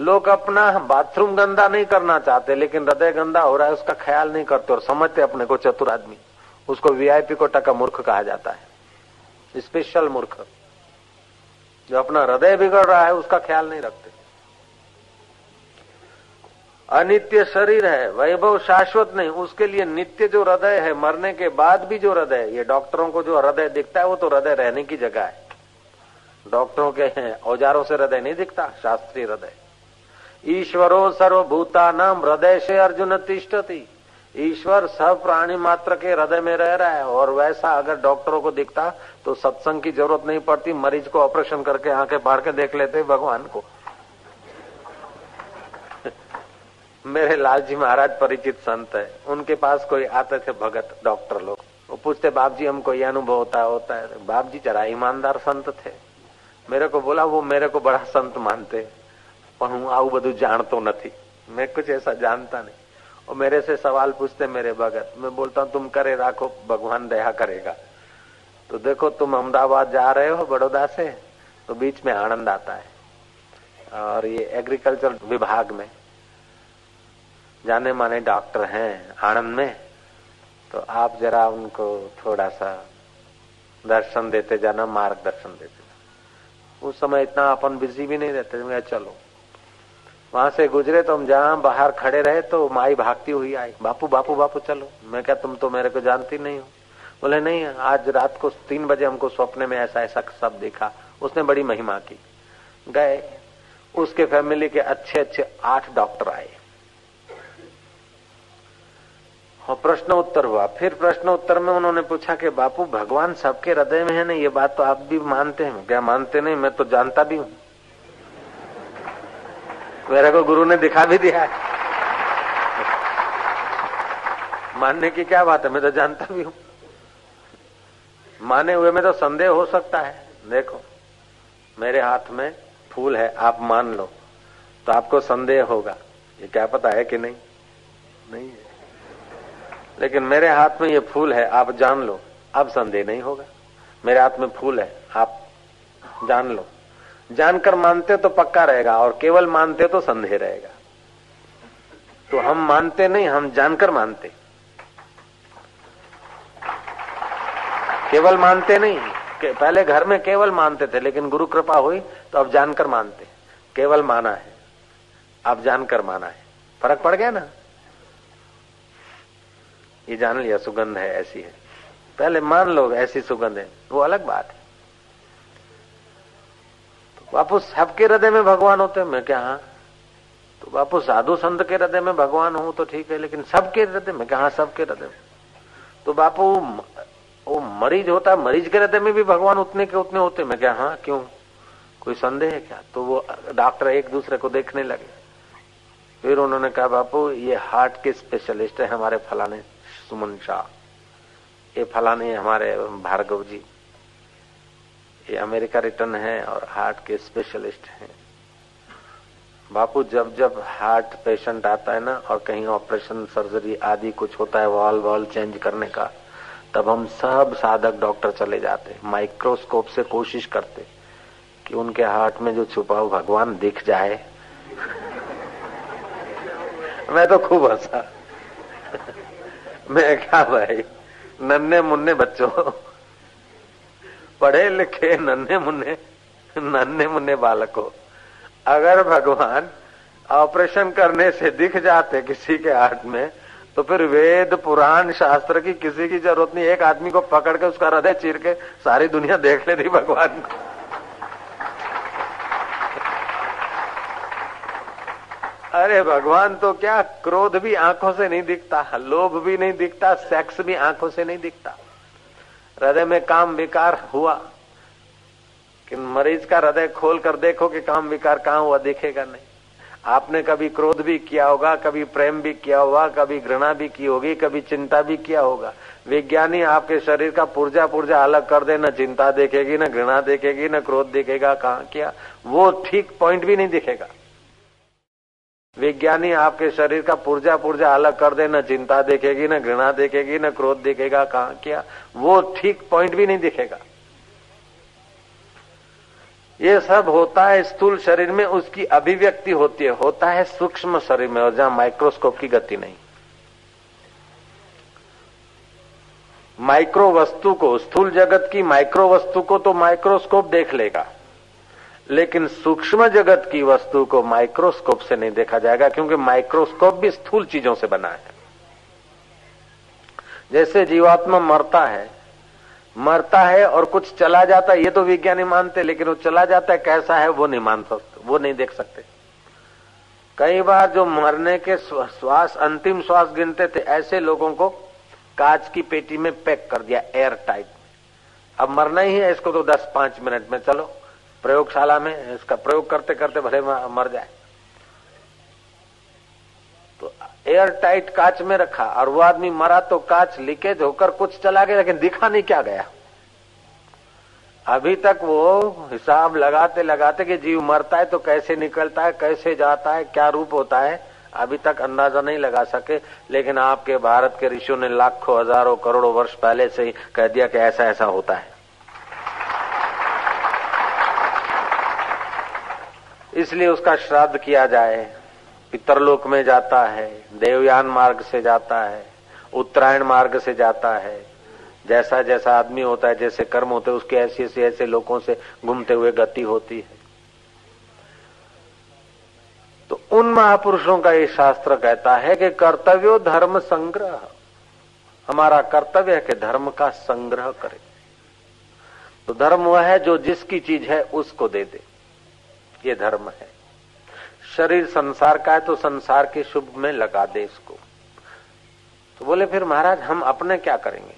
लोग अपना बाथरूम गंदा नहीं करना चाहते, लेकिन हृदय गंदा हो रहा है, उसका ख्याल नहीं करते और समझते अपने को चतुर आदमी। उसको वीआईपी को टका मूर्ख कहा जाता है। स्पेशल मूर्ख। जो अपना हृदय बिगड़ रहा है, उसका ख्याल नहीं रखते। अनित्य शरीर है, वैभव शाश्वत नहीं, उसके लिए नित्य जो हृदय है, मरने के बाद भी जो हृदय ये डॉक्टरों को जो हृदय दिखता है, वो तो हृदय रहने की जगह है। डॉक्टरों के हैं, औजारों से हृदय नहीं दिखता, शास्त्रीय हृदय। ईश्वरो सर्वभूता नाम हृदय से अर्जुन तिष्ठती। ईश्वर सब प्राणी मात्र के हृदय में रह रहा है, और वैसा अगर डॉक्टरों को दिखता तो सत्संग की ज़रूरत नहीं पड़ती, मरीज़ को ऑपरेशन करके आँखें फाड़ के देख लेते भगवान को। मेरे लालजी महाराज परिचित संत है, उनके पास कोई आते थे भगत डॉक्टर लोग। वो पूछते बाप जी हमको ये अनुभव होता है होता है? बाप जी जरा ईमानदार संत थे। मेरे को बोला, वो मेरे को बड़ा संत मानते पर हूँ आऊ બધું જાણતો નથી मैं कुछ ऐसा जानता नहीं और मेरे से सवाल पूछते मेरे भगत मैं बोलता हूँ तुम करे राखो भगवान दया करेगा तो देखो तुम अहमदाबाद जा रहे हो बड़ौदा से तो बीच में आनंद आता है और ये एग्रीकल्चर विभाग में जाने माने डॉक्टर हैं आनंद में तो आप जरा उनको थोड़ा सा दर्शन देते जाना मार्गदर्शन देते जाना उस समय इतना अपन बिजी भी नहीं रहते मैं चलो वहाँ से गुजरे तो हम जहाँ बाहर खड़े रहे तो माई भागती हुई आई, बापू बापू बापू, चलो। मैं क्या तुम तो मेरे को जानती नहीं हो? बोले, नहीं, आज रात को तीन बजे हमको स्वप्न में ऐसा ऐसा सब देखा। उसने बड़ी महिमा की। गए। उसके फैमिली के अच्छे अच्छे आठ डॉक्टर आए। और प्रश्न उत्तर हुआ। फिर प्रश्न उत्तर में उन्होंने पूछा कि, बापू, भगवान सबके हृदय में है ना? ये बात तो आप भी मानते हैं। क्या मानते नहीं? मैं तो जानता भी हूँ। मेरे को गुरु ने दिखा भी दिया है। मानने की क्या बात है? मैं तो जानता भी हूँ। माने हुए में तो संदेह हो सकता है। देखो, मेरे हाथ में फूल है, आप मान लो। तो आपको संदेह होगा। ये क्या पता है कि नहीं? नहीं है। लेकिन मेरे हाथ में ये फूल है, आप जान लो। अब संदेह नहीं होगा। मेरे हाथ में फूल है, आप जान लो। जानकर मानते तो पक्का रहेगा और केवल मानते तो संदेह रहेगा। तो हम मानते नहीं हम जानकर मानते। केवल मानते नहीं के, पहले घर में केवल मानते थे लेकिन गुरु कृपा हुई तो अब जानकर मानते। केवल माना है अब जानकर माना है। फ़र्क पड़ गया ना? ये जान लिया सुगंध है ऐसी है। पहले मान लो ऐसी सुगंध है। वो अलग बात है। बापू सबके हृदय में भगवान होते मैं क्या हाँ? तो बापू साधु संत के हृदय में भगवान हो तो ठीक है, लेकिन सबके हृदय में कहा सबके हृदय में। तो बापू, वो मरीज़ होता है, मरीज़ के हृदय में भी भगवान उतने के उतने होते मैं क्या हाँ क्यों? कोई संदेह है क्या? तो वो डॉक्टर एक दूसरे को देखने लगे। फिर उन्होंने कहा, बापू, ये हार्ट के स्पेशलिस्ट है हमारे फलाने सुमन शाह। ये फलाने हमारे भार्गव जी। ये अमेरिका रिटर्न है और हार्ट के स्पेशलिस्ट हैं। बापू, जब जब हार्ट पेशेंट आता है ना और कहीं ऑपरेशन, सर्जरी आदि कुछ होता है वॉल वॉल चेंज करने का, तब हम सब साधक डॉक्टर चले जाते, माइक्रोस्कोप से कोशिश करते कि उनके हार्ट में जो छुपा हुआ भगवान दिख जाए। मैं तो खूब हंसा। मैं क्या भाई नन्हे मुन्ने बच्चों। पढ़े लिखे नन्हे मुन्ने नन्हे मुन्ने बालकों। अगर भगवान ऑपरेशन करने से दिख जाते किसी के हाथ में तो फिर वेद, पुराण, शास्त्र की किसी की ज़रूरत नहीं। एक आदमी को पकड़ के उसका हृदय चीर के सारी दुनिया देख लेती भगवान। को अरे भगवान तो क्या क्रोध भी आँखों से नहीं दिखता, लोभ भी नहीं दिखता, सेक्स भी आँखों से नहीं दिखता। हृदय में काम विकार हुआ कि मरीज़ का हृदय खोल कर देखो कि काम विकार कहाँ हुआ, दिखेगा नहीं। आपने कभी क्रोध भी किया होगा, कभी प्रेम भी किया होगा, कभी घृणा भी की होगी, कभी चिंता भी किया होगा। विज्ञानी आपके शरीर का पुर्जा पुर्जा अलग कर दे, न चिंता देखेगी, न घृणा देखेगी, न क्रोध देखेगा, कहा किया। वो ठीक पॉइंट भी नहीं दिखेगा। विज्ञानी आपके शरीर का पुर्जा पुर्जा अलग कर दे, न चिंता देखेगी, न घृणा देखेगी, न क्रोध देखेगा, कहा किया। वो ठीक पॉइंट भी नहीं दिखेगा। ये सब होता है स्थूल शरीर में, उसकी अभिव्यक्ति होती है। होता है सूक्ष्म शरीर में, और जहाँ माइक्रोस्कोप की गति नहीं। माइक्रो वस्तु को, स्थूल जगत की माइक्रो वस्तु को तो माइक्रोस्कोप देख लेगा। लेकिन सूक्ष्म जगत की वस्तु को माइक्रोस्कोप से नहीं देखा जाएगा, क्योंकि माइक्रोस्कोप भी स्थूल चीज़ों से बना है। जैसे जीवात्मा मरता है मरता है और कुछ चला जाता है, ये तो विज्ञानी मानते, लेकिन वो चला जाता है, कैसा है, वो नहीं मान सकते, वो नहीं देख सकते। कई बार जो मरने के श्वास, अंतिम श्वास गिनते थे, ऐसे लोगों को कांच की पेटी में पैक कर दिया, एयर टाइट। अब मरना ही है, इसको तो दस पाँच मिनट में, चलो। प्रयोगशाला में, इसका प्रयोग करते करते भले मर जाए। तो एयर टाइट कांच में रखा और वो आदमी मरा तो कांच लीकेज होकर कुछ चला गया, लेकिन दिखा नहीं क्या गया। अभी तक वो हिसाब लगाते लगाते कि जीव मरता है तो कैसे निकलता है, कैसे जाता है, क्या रूप होता है, अभी तक अंदाज़ा नहीं लगा सके। लेकिन आपके भारत के ऋषियों ने लाखों, हज़ारों, करोड़ों वर्ष पहले से ही कह दिया कि ऐसा ऐसा होता है। इसलिए उसका श्राद्ध किया जाए। पितरलोक में जाता है, देवयान मार्ग से जाता है, उत्तरायण मार्ग से जाता है। जैसा जैसा आदमी होता है, जैसे कर्म होते हैं, उसके ऐसे ऐसे ऐसे लोगों से घूमते हुए गति होती है। तो उन महापुरुषों का ये शास्त्र कहता है कि कर्तव्यो धर्म संग्रह। हमारा कर्तव्य है कि धर्म का संग्रह करे। तो धर्म वह है जो जिसकी चीज़ है, उसको दे दे। ये धर्म है। शरीर संसार का है तो संसार के शुभ में लगा दे इसको। तो बोले, फिर महाराज, हम अपने क्या करेंगे?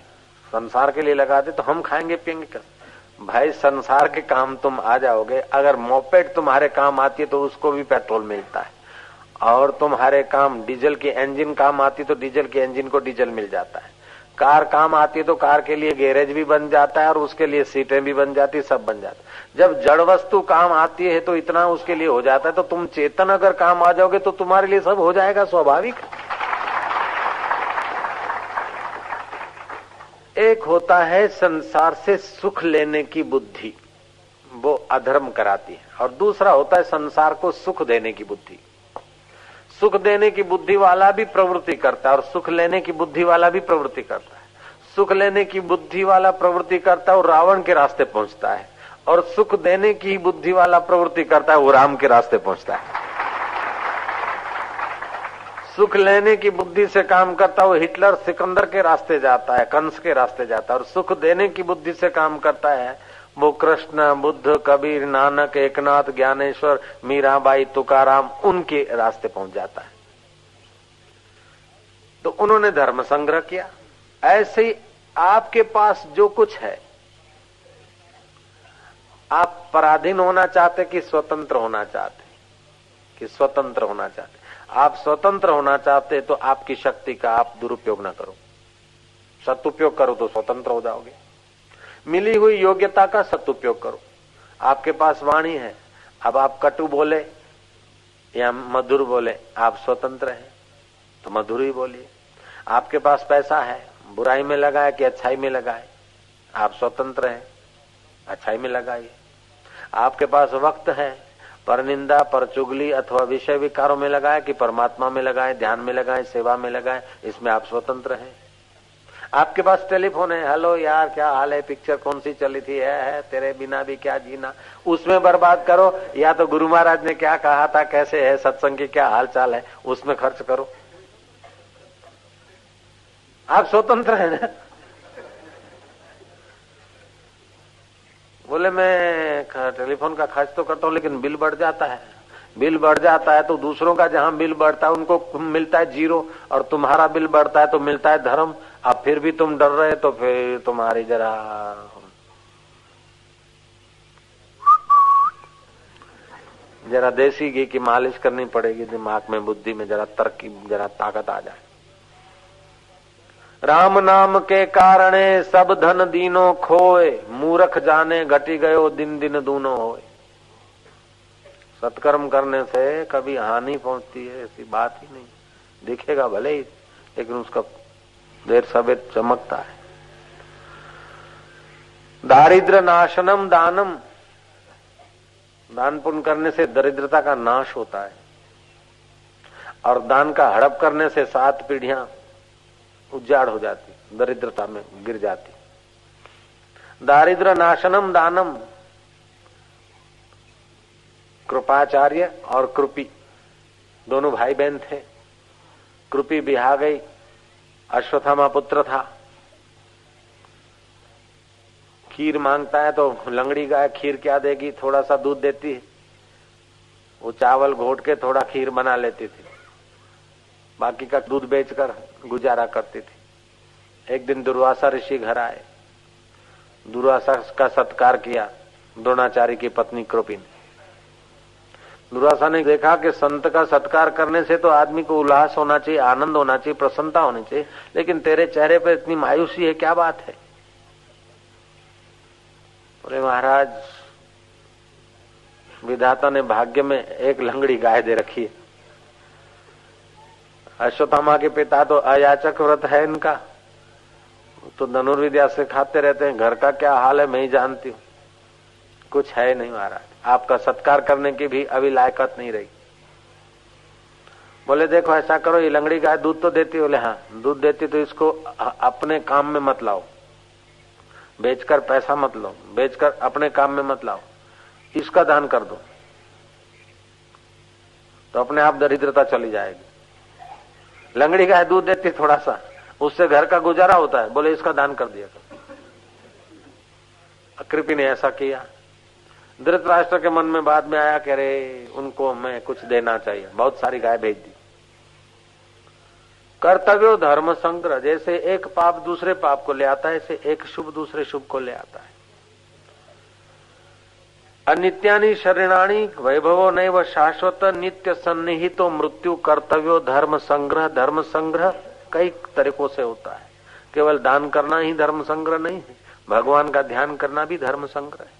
संसार के लिए लगा दे तो हम खाएँगे, पियेंगे कर भाई, संसार के काम तुम आ जाओगे। अगर मोपेट तुम्हारे काम आती है तो उसको भी पेट्रोल मिलता है। और तुम्हारे काम डीजल की इंजन काम आती तो डीजल के इंजन को डीजल मिल जाता है। कार काम आती है तो कार के लिए गैरेज भी बन जाता है और उसके लिए सीटें भी बन जाती, सब बन जाता जब जड़ वस्तु काम आती है तो इतना उसके लिए हो जाता है तो तुम चेतन अगर काम आ जाओगे तो तुम्हारे लिए सब हो जाएगा स्वाभाविक। एक होता है संसार से सुख लेने की बुद्धि, वो अधर्म कराती है, और दूसरा होता है संसार को सुख देने की बुद्धि। सुख देने की बुद्धि वाला भी प्रवृत्ति करता है और सुख लेने की बुद्धि वाला भी प्रवृत्ति करता है। सुख लेने की बुद्धि वाला प्रवृत्ति करता है और रावण के रास्ते पहुँचता है। और सुख देने की बुद्धि वाला प्रवृत्ति करता है, वो राम के रास्ते पहुँचता है। सुख लेने की बुद्धि से काम करता है, वो हिटलर सिकंदर के रास्ते जाता है, कंस के रास्ते जाता है। और सुख देने की बुद्धि से काम करता है वो कृष्ण बुद्ध कबीर, नानक, एकनाथ, ज्ञानेश्वर, मीराबाई, तुकाराम, उनके रास्ते पहुँच जाता है। तो उन्होंने धर्म संग्रह किया। ऐसे ही आपके पास जो कुछ है, आप पराधीन होना चाहते कि स्वतंत्र होना चाहते? कि स्वतंत्र होना चाहते? आप स्वतंत्र होना चाहते तो आपकी शक्ति का आप दुरुपयोग ना करो। सदुपयोग करो तो स्वतंत्र हो जाओगे। मिली हुई योग्यता का सदुपयोग करो। आपके पास वाणी है। अब आप कटु बोले या मधुर बोले, आप स्वतंत्र हैं तो मधुर ही बोलिए। आपके पास पैसा है, बुराई में लगाए कि अच्छाई में लगाए, आप स्वतंत्र हैं, अच्छाई में लगाइए। आपके पास वक्त है, पर निंदा, पर चुगली अथवा विषय विकारों में लगाए कि परमात्मा में लगाए, ध्यान में लगाए, सेवा में लगाए, इसमें आप स्वतंत्र हैं। आपके पास टेलीफोन है? हेलो यार क्या हाल है? पिक्चर कौन सी चली थी? है, है तेरे बिना भी क्या जीना? उसमें बर्बाद करो या तो गुरु महाराज ने क्या कहा था कैसे है सत्संग की क्या हाल चाल है उसमें खर्च करो। आप स्वतंत्र है ना? बोले मैं टेलीफोन का खर्च तो करता हूँ लेकिन बिल बढ़ जाता है। बिल बढ़ जाता है तो दूसरों का जहाँ बिल बढ़ता है उनको मिलता है ज़ीरो और तुम्हारा बिल बढ़ता है तो मिलता है धर्म। अब फिर भी तुम डर रहे तो फिर तुम्हारी जरा जरा देसी घी की मालिश करनी पड़ेगी, दिमाग में, बुद्धि में जरा तर्क जरा ताकत आ जाए। राम नाम के कारण सब धन दीनो खोए, मूरख जाने घटी गयो, दिन दिन दूनो होए। सत्कर्म करने से कभी हानि पहुँचती है, ऐसी बात ही नहीं। दिखेगा भले ही, लेकिन उसका देर सवेर चमकता है। दारिद्र नाशनम दानम। दान पुण्य करने से दरिद्रता का नाश होता है। और दान का हड़प करने से सात पीढ़ियाँ उजाड़ हो जाती, दरिद्रता में गिर जाती। दारिद्र नाशनम दानम। कृपाचार्य और कृपी, दोनों भाई बहन थे। कृपी बिहा गई अश्वथामा पुत्र था। खीर माँगता है तो लंगड़ी गाय खीर क्या देगी? थोड़ा सा दूध देती है। वो चावल घोट के थोड़ा खीर बना लेती थी। बाकी का दूध बेचकर गुजारा करती थी। एक दिन दुर्वासा ऋषि घर आए। दुर्वासा का सत्कार किया। द्रोणाचार्य की पत्नी कृपी ने दुर्वासा ने देखा कि संत का सत्कार करने से तो आदमी को उल्लास होना चाहिए, आनंद होना चाहिए, प्रसन्नता होनी चाहिए। लेकिन तेरे चेहरे पर इतनी मायूसी है, क्या बात है? बोले महाराज, विधाता ने भाग्य में एक लंगड़ी गाय दे रखी है। अश्वत्थामा के पिता तो अयाचक व्रत है इनका। तो धनुर्विद्या से खाते रहते हैं, घर का क्या हाल है, मैं ही जानती हूँ। कुछ है नहीं महाराज। आपका सत्कार करने की भी अभी लायकत नहीं रही। बोले, देखो, ऐसा करो, ये लंगड़ी गाय दूध तो देती बोले हाँ दूध देती तो इसको अपने काम में मत लाओ। बेचकर पैसा मत लो, बेचकर अपने काम में मत लाओ। इसका दान कर दो। तो अपने आप दरिद्रता चली जाएगी। लंगड़ी गाय दूध देती थोड़ा सा उससे घर का गुजारा होता है। बोले, इसका दान कर दिया कृपी ने ऐसा किया। धृतराष्ट्र के मन में बाद में आया कह रहे उनको मैं कुछ देना चाहिए। बहुत सारी गाय भेज दी। कर्तव्य धर्म संग्रह। जैसे एक पाप दूसरे पाप को ले आता है, ऐसे एक शुभ दूसरे शुभ को ले आता है। अनित्यानि शरीराणी वैभवो नैव शाश्वत नित्य सन्निहितो मृत्यु कर्तव्यो धर्म संग्रह। धर्म संग्रह कई तरीकों से होता है। केवल दान करना ही धर्म संग्रह नहीं है। भगवान का ध्यान करना भी धर्म संग्रह है।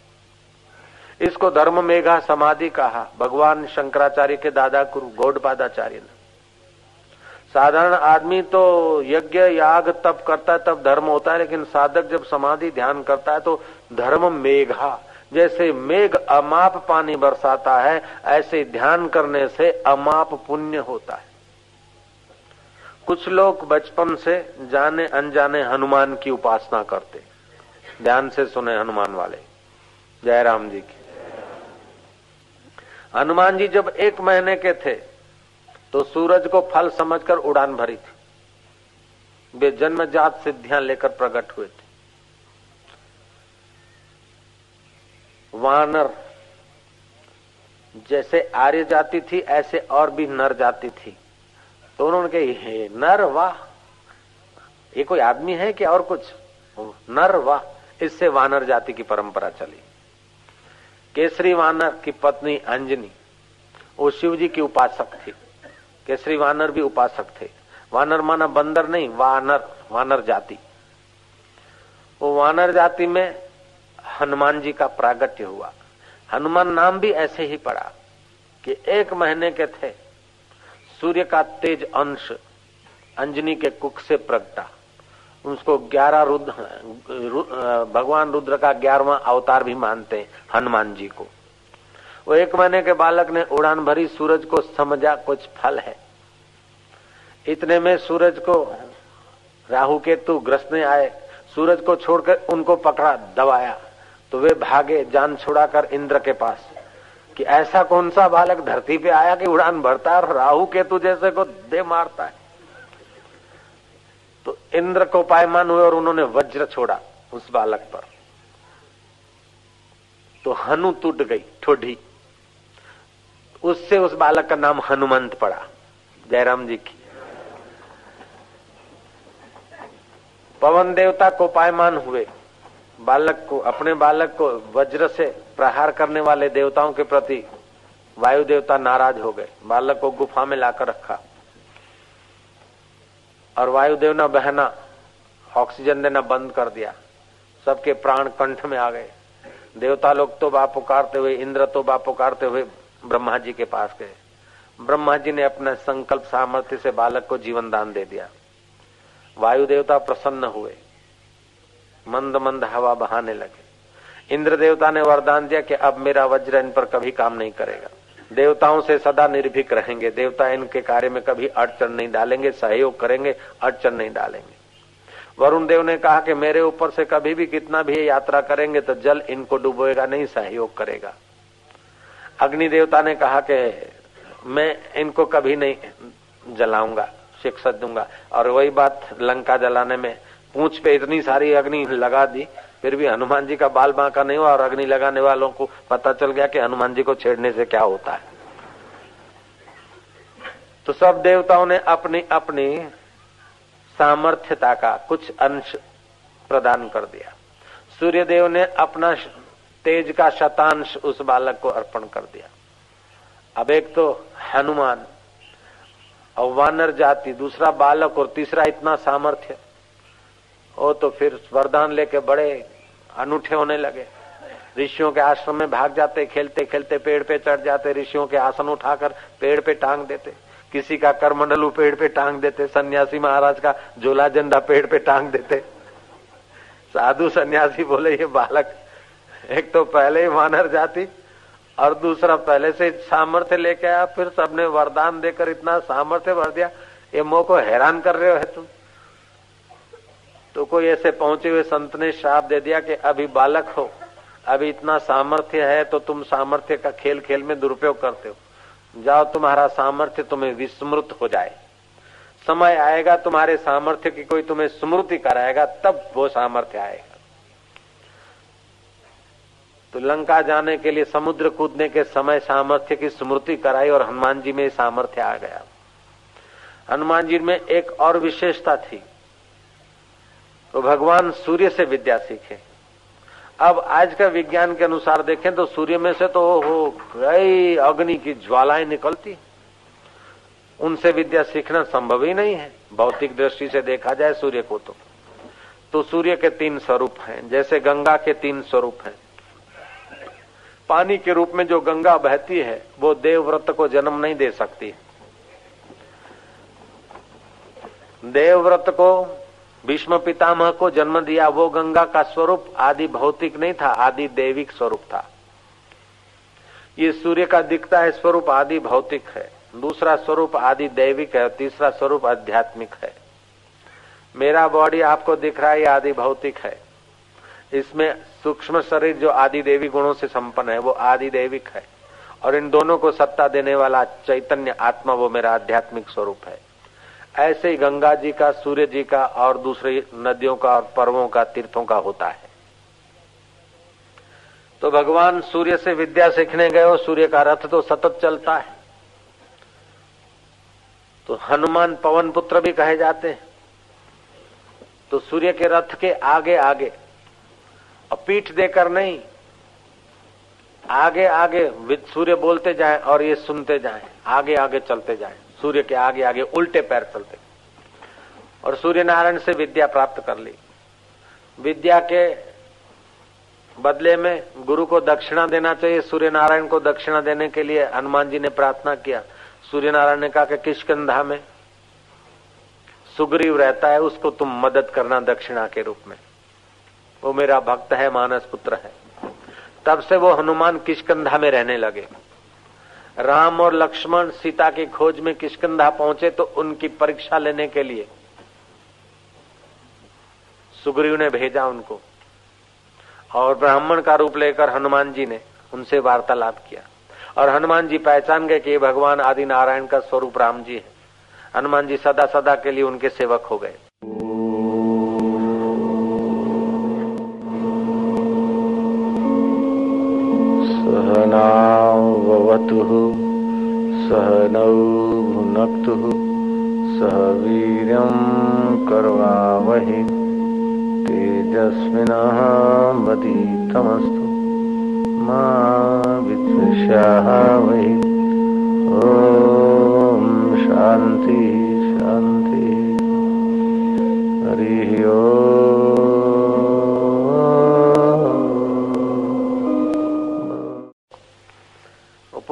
इसको धर्म मेघा समाधि कहा। भगवान शंकराचार्य के दादा गुरु गौडपादाचार्य ने। साधारण आदमी तो यज्ञ, याग तब करता है, तब धर्म होता है, लेकिन साधक जब समाधि ध्यान करता है तो धर्म मेघा। जैसे मेघ अमाप पानी बरसाता है, ऐसे ध्यान करने से अमाप पुण्य होता है। कुछ लोग बचपन से जाने अनजाने हनुमान की उपासना करते। ध्यान से सुने हनुमान वाले। जयराम जी की। हनुमान जी जब एक महीने के थे तो सूरज को फल समझकर उड़ान भरी थी। वे जन्मजात सिद्धियाँ लेकर प्रकट हुए थे। वानर जैसे आर्य जाति थी, ऐसे और भी नर जाति थी। तो उन्होंने कही नर, वाह! ये कोई आदमी है कि और कुछ? नर, वाह! इससे वानर जाति की परंपरा चली। केसरी वानर की पत्नी अंजनी, वो शिव जी की उपासक थी। केसरी वानर भी उपासक थे। वानर माना बंदर नहीं, वानर वानर जाति। वो वानर जाति में हनुमान जी का प्रागट्य हुआ। हनुमान नाम भी ऐसे ही पड़ा कि एक महीने के थे। सूर्य का तेज अंश अंजनी के कुक से प्रगटा। उसको ग्यारह रुद्र रु, भगवान रुद्र का ग्यारहवा अवतार भी मानते हैं हनुमान जी को। वो एक महीने के बालक ने उड़ान भरी सूरज को समझा कुछ फल है। इतने में सूरज को राहु केतु ग्रसने आए। सूरज को छोड़कर उनको पकड़ा दबाया। तो वे भागे जान छुड़ाकर इंद्र के पास। कि ऐसा कौन सा बालक धरती पे आया कि उड़ान भरता है और राहु केतु जैसे को दे मारता है? तो इंद्र को पायमान हुए और उन्होंने वज्र छोड़ा उस बालक पर। तो हनु टूट गई, ठोडी। उससे उस बालक का नाम हनुमंत पड़ा, जयराम जी की। पवन देवता को पायमान हुए, बालक को, अपने बालक को वज्र से प्रहार करने वाले देवताओं के प्रति वायु देवता नाराज़ हो गए। बालक को गुफा में लाकर रखा। और वायुदेव ने बहना, ऑक्सीजन देना बंद कर दिया। सबके प्राण कंठ में आ गए। देवता लोग तो बाप पुकारते हुए, इंद्र तो बाप पुकारते हुए ब्रह्मा जी के पास गए। ब्रह्मा जी ने अपने संकल्प सामर्थ्य से बालक को जीवन दान दे दिया। वायु देवता प्रसन्न हुए। मंद मंद हवा बहाने लगे। इंद्र देवता ने वरदान दिया कि अब मेरा वज्र इन पर कभी काम नहीं करेगा। देवताओं से सदा निर्भीक रहेंगे। देवता इनके कार्य में कभी अड़चन नहीं डालेंगे, सहयोग करेंगे, अड़चन नहीं डालेंगे। वरुण देव ने कहा कि मेरे ऊपर से कभी भी कितना भी यात्रा करेंगे तो जल इनको डुबोएगा नहीं, सहयोग करेगा। अग्नि देवता ने कहा कि मैं इनको कभी नहीं जलाऊँगा शिक्षा दूँगा। और वही बात लंका जलाने में पूछ पे इतनी सारी अग्नि लगा दी फिर भी हनुमान जी का बाल बांका नहीं हुआ और अग्नि लगाने वालों को पता चल गया कि हनुमान जी को छेड़ने से क्या होता है। तो सब देवताओं ने अपनी अपनी सामर्थ्यता का कुछ अंश प्रदान कर दिया। सूर्य देव ने अपना तेज का शतांश उस बालक को अर्पण कर दिया। अब एक तो हनुमान और वानर जाति, दूसरा बालक और तीसरा इतना सामर्थ्य। वो तो फिर वरदान लेके बड़े अनूठे होने लगे। ऋषियों के आश्रम में भाग जाते, खेलते खेलते, पेड़ पे चढ़ जाते, ऋषियों के आसन उठाकर पेड़ पे टांग देते। किसी का करमंडलू पेड़ पे टांग देते, सन्यासी महाराज का झोला झंडा पेड़ पे टांग देते। साधु सन्यासी बोले, ये बालक एक तो पहले ही वानर जाती और दूसरा पहले से सामर्थ्य लेके आया, फिर सबने वरदान देकर इतना सामर्थ्य भर दिया। ये मोह को हैरान कर रहे हो है तुम। तो कोई ऐसे पहुँचे हुए संत ने श्राप दे दिया कि अभी बालक हो, अभी इतना सामर्थ्य है तो तुम सामर्थ्य का खेल खेल में दुरुपयोग करते हो। जाओ तुम्हारा सामर्थ्य तुम्हें विस्मृत हो जाए। समय आएगा, तुम्हारे सामर्थ्य की कोई तुम्हें स्मृति कराएगा, तब वो सामर्थ्य आएगा। तो लंका जाने के लिए, समुद्र कूदने के समय सामर्थ्य की स्मृति कराई और हनुमान जी में सामर्थ्य आ गया। हनुमान जी में एक और विशेषता थी। तो भगवान सूर्य से विद्या सीखे। अब आज का विज्ञान के अनुसार देखें तो सूर्य में से तो हो गई अग्नि की ज्वालाएँ निकलती। उनसे विद्या सीखना संभव ही नहीं है। भौतिक दृष्टि से देखा जाए सूर्य को तो। तो सूर्य के तीन स्वरूप हैं, जैसे गंगा के तीन स्वरूप हैं। पानी के रूप में जो गंगा बहती है, वो देवव्रत को जन्म नहीं दे सकती। देवव्रत को भीष्म पितामह को जन्म दिया वो गंगा का स्वरूप आदि भौतिक नहीं था, आदि देविक स्वरूप था। ये सूर्य का दिखता है स्वरूप आदि भौतिक है, दूसरा स्वरूप आदि दैविक है, तीसरा स्वरूप आध्यात्मिक है। मेरा बॉडी आपको दिख रहा है आदि भौतिक है। इसमें सूक्ष्म शरीर जो आदि देवी गुणों से संपन्न है, वो आदि देविक है। और इन दोनों को सत्ता देने वाला चैतन्य आत्मा वो मेरा आध्यात्मिक स्वरूप है। ऐसे ही गंगा जी का, सूर्य जी का और दूसरी नदियों का और पर्वों का, तीर्थों का होता है। तो भगवान सूर्य से विद्या सीखने गए और सूर्य का रथ तो सतत चलता है। तो हनुमान पवन पुत्र भी कहे जाते हैं। तो सूर्य के रथ के आगे आगे, और पीठ देकर नहीं, आगे आगे सूर्य बोलते जाए और ये सुनते जाए, आगे आगे चलते जाए। सूर्य के आगे आगे उल्टे पैर चलते। और सूर्य नारायण से विद्या प्राप्त कर ली। विद्या के बदले में गुरु को दक्षिणा देना चाहिए सूर्य नारायण को दक्षिणा देने के लिए हनुमान जी ने प्रार्थना किया। सूर्य नारायण ने कहा कि किशकंधा में सुग्रीव रहता है, उसको तुम मदद करना दक्षिणा के रूप में। वो मेरा भक्त है, मानस पुत्र है। तब से वो हनुमान किशकंधा में रहने लगे। राम और लक्ष्मण सीता की खोज में किशकंधा पहुँचे तो उनकी परीक्षा लेने के लिए सुग्रीव ने भेजा उनको और ब्राह्मण का रूप लेकर हनुमान जी ने उनसे वार्तालाप किया। और हनुमान जी पहचान गए कि भगवान आदि नारायण का स्वरूप राम जी है। हनुमान जी सदा सदा के लिए उनके सेवक हो गए। सहनावतु सहनौ भुनक्तु सह वीर्यं कर्वावहि तेजस्विनावतीतमस्तु मा विद्विषावहि ॐ शान्ति शान्ति। हरिः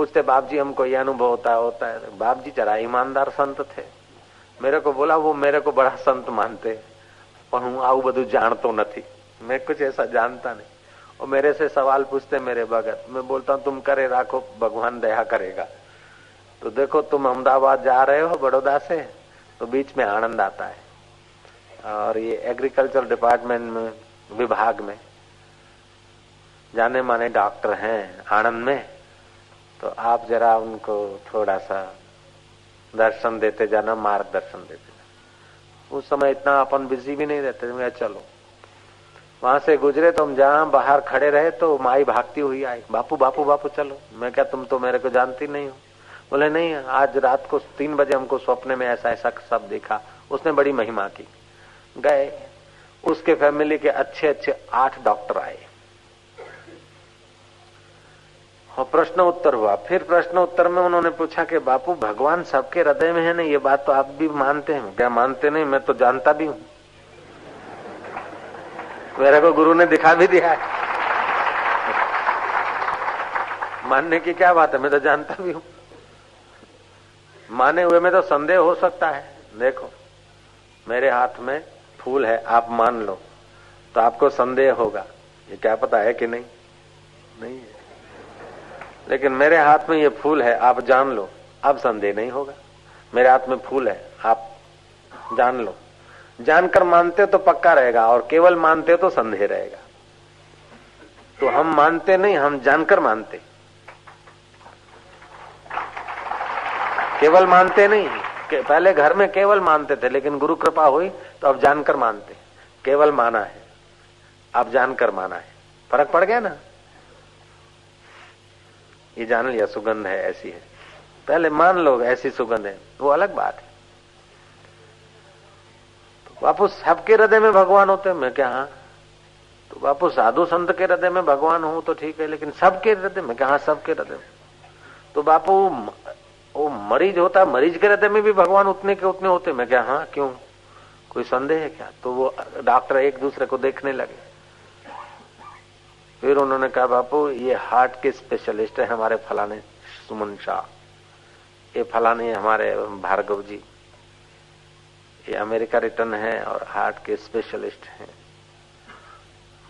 पूछते बाप जी हमको ये अनुभव होता है होता है बाप जी जरा ईमानदार संत थे मेरे को बोला वो मेरे को बड़ा संत मानते પણ હું આવું બધું જાણતો નથી मैं कुछ ऐसा जानता नहीं और मेरे से सवाल पूछते मेरे भगत मैं बोलता हूँ तुम करे राखो भगवान दया करेगा तो देखो तुम अहमदाबाद जा रहे हो बड़ौदा से तो बीच में आनंद आता है और ये एग्रीकल्चर डिपार्टमेंट में विभाग में जाने माने डॉक्टर हैं आनंद में तो आप जरा उनको थोड़ा सा दर्शन देते जाना, मार्गदर्शन देते जाना। उस समय इतना अपन बिज़ी भी नहीं रहते, मैं चलो। वहाँ से गुजरे तो हम जहाँ बाहर खड़े रहे तो माई भागती हुई आई, बापू बापू बापू, चलो। मैं क्या तुम तो मेरे को जानती नहीं हो? बोले, नहीं, आज रात को तीन बजे हमको स्वप्न में ऐसा ऐसा सब देखा। उसने बड़ी महिमा की। गए। उसके फैमिली के अच्छे अच्छे आठ डॉक्टर आए। और प्रश्न उत्तर हुआ। फिर प्रश्न उत्तर में उन्होंने पूछा कि, बापू, भगवान सबके हृदय में है ना? ये बात तो आप भी मानते हैं। क्या मानते नहीं? मैं तो जानता भी हूँ। मेरे को गुरु ने दिखा भी दिया है। मानने की क्या बात है? मैं तो जानता भी हूँ। माने हुए में तो संदेह हो सकता है। देखो, मेरे हाथ में फूल है, आप मान लो। तो आपको संदेह होगा। ये क्या पता है कि नहीं? नहीं है। लेकिन मेरे हाथ में ये फूल है आप जान लो। अब संदेह नहीं होगा। मेरे हाथ में फूल है आप जान लो। जानकर मानते तो पक्का रहेगा और केवल मानते तो संदेह रहेगा। तो हम मानते नहीं हम जानकर मानते। केवल मानते नहीं। के, पहले घर में केवल मानते थे लेकिन गुरु कृपा हुई तो अब जानकर मानते। केवल माना है। अब जानकर माना है। फ़र्क पड़ गया ना? ये जान लिया, सुगंध है, ऐसी है। पहले मान लो ऐसी सुगंध है, वो अलग बात है। तो वापस सबके हृदय में भगवान होते मैं क्या हाँ? तो बापू साधु संत के हृदय में भगवान हो तो ठीक है, लेकिन सबके हृदय, में क्या हाँ सबके हृदय तो बापू, वो मरीज़ होता है मरीज़ के हृदय में भी भगवान उतने के उतने होते, मैं क्या हाँ क्यों? कोई संदेह है क्या? तो वो डॉक्टर एक दूसरे को देखने लगे। फिर उन्होंने कहा, बापू, ये हार्ट के स्पेशलिस्ट है हमारे फलाने सुमन शाह। ये फलाने हमारे भार्गव जी। ये अमेरिका रिटर्न है और हार्ट के स्पेशलिस्ट हैं।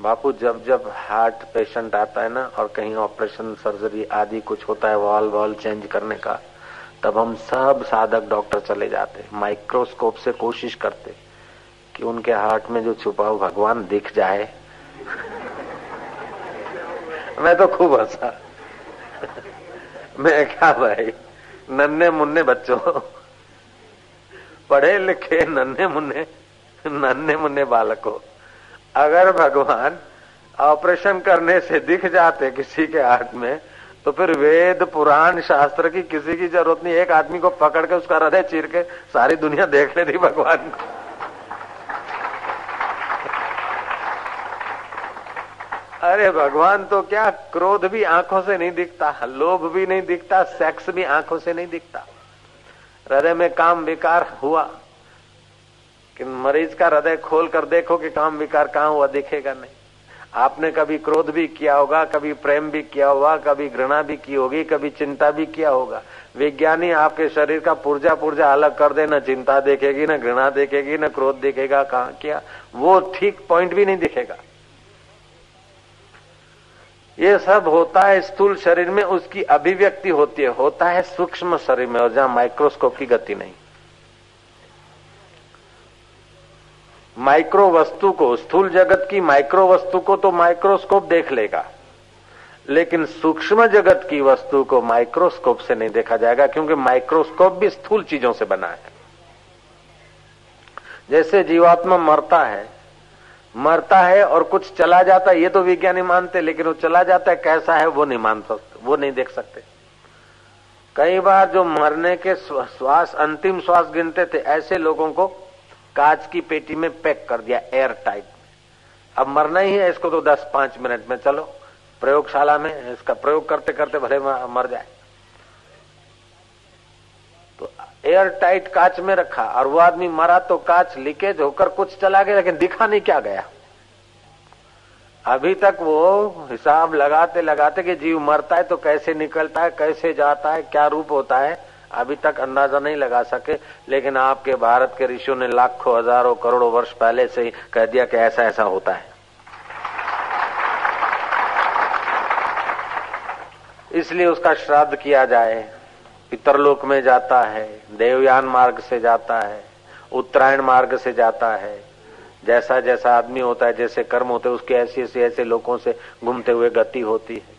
बापू, जब जब हार्ट पेशेंट आता है ना और कहीं ऑपरेशन, सर्जरी आदि कुछ होता है वॉल वॉल चेंज करने का, तब हम सब साधक डॉक्टर चले जाते, माइक्रोस्कोप से कोशिश करते कि उनके हार्ट में जो छुपा हो भगवान दिख जाए। मैं तो खूब हंसा। मैं क्या भाई नन्हे मुन्ने बच्चों। पढ़े लिखे नन्हे मुन्ने नन्हे मुन्ने बालकों। अगर भगवान ऑपरेशन करने से दिख जाते किसी के हाथ में तो फिर वेद, पुराण, शास्त्र की किसी की ज़रूरत नहीं। एक आदमी को पकड़ के उसका हृदय चीर के सारी दुनिया देख लेती भगवान को। अरे भगवान तो क्या क्रोध भी आँखों से नहीं दिखता, लोभ भी नहीं दिखता सेक्स भी आँखों से नहीं दिखता। हृदय में काम विकार हुआ। कि मरीज़ का हृदय खोल कर देखो कि काम विकार कहाँ हुआ, दिखेगा नहीं। आपने कभी क्रोध भी किया होगा, कभी प्रेम भी किया होगा, कभी घृणा भी की होगी, कभी चिंता भी किया होगा। विज्ञानी आपके शरीर का पुर्जा पुर्जा अलग कर दे न चिंता देखेगी, न घृणा देखेगी, न क्रोध देखेगा, कहा किया। वो ठीक पॉइंट भी नहीं दिखेगा। ये सब होता है स्थूल शरीर में, उसकी अभिव्यक्ति होती है। होता है सूक्ष्म शरीर में और जहाँ माइक्रोस्कोप की गति नहीं। माइक्रो वस्तु को, स्थूल जगत की माइक्रो वस्तु को तो माइक्रोस्कोप देख लेगा। लेकिन सूक्ष्म जगत की वस्तु को माइक्रोस्कोप से नहीं देखा जाएगा, क्योंकि माइक्रोस्कोप भी स्थूल चीज़ों से बना है। जैसे जीवात्मा मरता है मरता है और कुछ चला जाता है, ये तो विज्ञानी मानते, लेकिन वो चला जाता है, कैसा है, वो नहीं मान सकते वो नहीं देख सकते। कई बार जो मरने के श्वास, अंतिम श्वास गिनते थे, ऐसे लोगों को कांच की पेटी में पैक कर दिया एयर टाइट अब मरना ही है, इसको तो दस पाँच मिनट में, चलो, प्रयोगशाला में, इसका प्रयोग करते करते भले मर जाए तो एयर टाइट कांच में रखा और वो आदमी मरा तो कांच लीकेज होकर कुछ चला गया, लेकिन दिखा नहीं क्या गया। अभी तक वो हिसाब लगाते लगाते कि जीव मरता है तो कैसे निकलता है, कैसे जाता है, क्या रूप होता है, अभी तक अंदाज़ा नहीं लगा सके। लेकिन आपके भारत के ऋषियों ने लाखों, हज़ारों, करोड़ों वर्ष पहले से ही कह दिया कि ऐसा ऐसा होता है। इसलिए उसका श्राद्ध किया जाए। पितरलोक में जाता है, देवयान मार्ग से जाता है, उत्तरायण मार्ग से जाता है। जैसा जैसा आदमी होता है, जैसे कर्म होते हैं, उसके ऐसे ऐसे ऐसे लोगों से घूमते हुए गति होती है।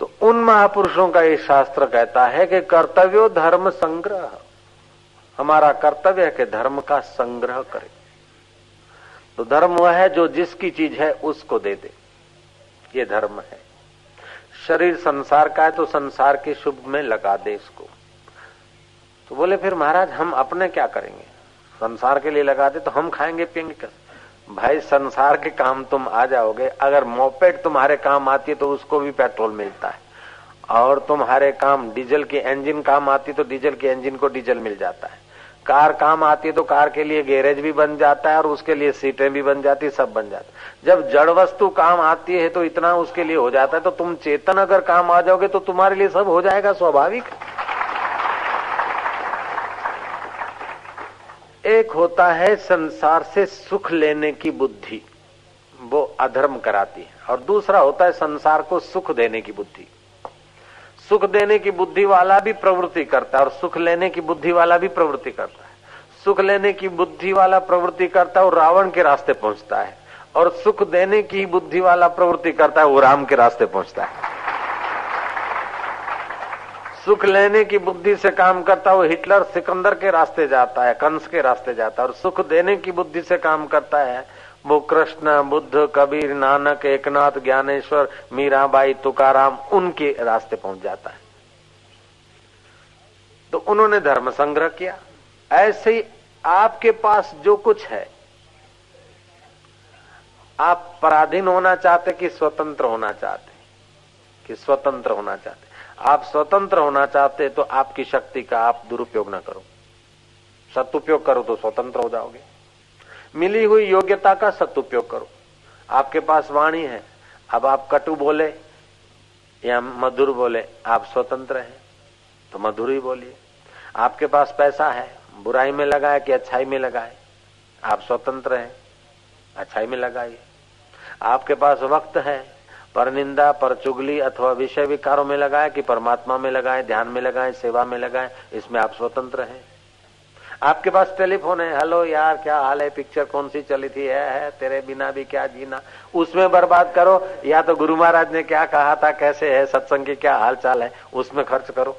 तो उन महापुरुषों का ये शास्त्र कहता है कि कर्तव्यो धर्म संग्रह। हमारा कर्तव्य है कि धर्म का संग्रह करे। तो धर्म वह है जो जिसकी चीज़ है, उसको दे दे। ये धर्म है। शरीर संसार का है तो संसार के शुभ में लगा दे इसको। तो बोले, फिर महाराज, हम अपने क्या करेंगे? संसार के लिए लगा दे तो हम खाएँगे, पियेंगे कैसे भाई, संसार के काम तुम आ जाओगे। अगर मोपेट तुम्हारे काम आती है तो उसको भी पेट्रोल मिलता है। और तुम्हारे काम डीजल की इंजन काम आती तो डीजल के इंजन को डीजल मिल जाता है। कार काम आती है तो कार के लिए गैरेज भी बन जाता है और उसके लिए सीटें भी बन जाती, सब बन जाता जब जड़ वस्तु काम आती है तो इतना उसके लिए हो जाता है तो तुम चेतन अगर काम आ जाओगे तो तुम्हारे लिए सब हो जाएगा स्वाभाविक। एक होता है संसार से सुख लेने की बुद्धि, वो अधर्म कराती है। और दूसरा होता है संसार को सुख देने की बुद्धि। सुख देने की बुद्धि वाला भी प्रवृत्ति करता है और सुख लेने की बुद्धि वाला भी प्रवृत्ति करता है। सुख लेने की बुद्धि वाला प्रवृत्ति करता है और रावण के रास्ते पहुँचता है। और सुख देने की बुद्धि वाला प्रवृत्ति करता है, वो राम के रास्ते पहुँचता है। सुख लेने की बुद्धि से काम करता है, वो हिटलर सिकंदर के रास्ते जाता है, कंस के रास्ते जाता है। और सुख देने की बुद्धि से काम करता है वो कृष्ण बुद्ध कबीर, नानक, एकनाथ, ज्ञानेश्वर, मीराबाई, तुकाराम, उनके रास्ते पहुँच जाता है। तो उन्होंने धर्म संग्रह किया। ऐसे ही आपके पास जो कुछ है, आप पराधीन होना चाहते कि स्वतंत्र होना चाहते? कि स्वतंत्र होना चाहते? आप स्वतंत्र होना चाहते तो आपकी शक्ति का आप दुरुपयोग ना करो। सदुपयोग करो तो स्वतंत्र हो जाओगे। मिली हुई योग्यता का सदुपयोग करो। आपके पास वाणी है। अब आप कटु बोले या मधुर बोले, आप स्वतंत्र हैं तो मधुर ही बोलिए। आपके पास पैसा है, बुराई में लगाए कि अच्छाई में लगाए, आप स्वतंत्र हैं, अच्छाई में लगाइए। आपके पास वक्त है, पर निंदा, पर चुगली अथवा विषय विकारों में लगाए कि परमात्मा में लगाए, ध्यान में लगाए, सेवा में लगाए, इसमें आप स्वतंत्र हैं। आपके पास टेलीफोन है? हेलो यार क्या हाल है? पिक्चर कौन सी चली थी? है, है तेरे बिना भी क्या जीना। उसमें बर्बाद करो या तो गुरु महाराज ने क्या कहा था कैसे है सत्संग की क्या हाल चाल है उसमें खर्च करो।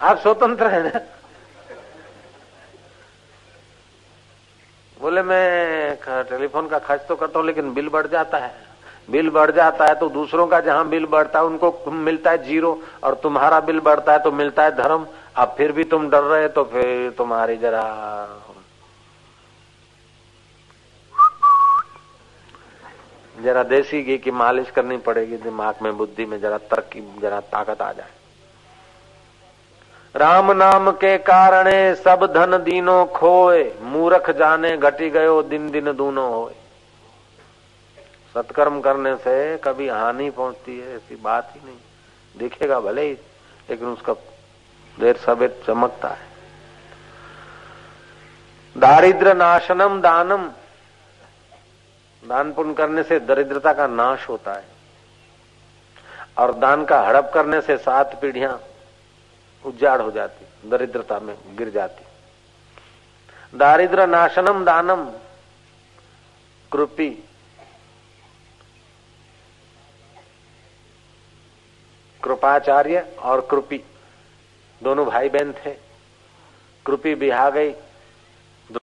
आप स्वतंत्र है ना? बोले मैं टेलीफोन का खर्च तो करता हूँ लेकिन बिल बढ़ जाता है। बिल बढ़ जाता है तो दूसरों का जहाँ बिल बढ़ता है उनको मिलता है ज़ीरो और तुम्हारा बिल बढ़ता है तो मिलता है धर्म। अब फिर भी तुम डर रहे तो फिर तुम्हारी जरा जरा देसी घी की मालिश करनी पड़ेगी, दिमाग में, बुद्धि में जरा तरक्की, जरा ताकत आ जाए। राम नाम के कारण सब धन दीनो खोए, मूरख जाने घटी गयो, दिन दिन दूनो होए। सत्कर्म करने से कभी हानि पहुँचती है, ऐसी बात ही नहीं। दिखेगा भले ही, लेकिन उसका देर सवेर चमकता है। दारिद्र नाशनम दानम। दान पुण्य करने से दरिद्रता का नाश होता है। और दान का हड़प करने से सात पीढ़ियाँ उजाड़ हो जाती, दरिद्रता में गिर जाती। दारिद्र नाशनम दानम। कृपी। कृपाचार्य और कृपी। दोनों भाई बहन थे। कृपी बिहा गई।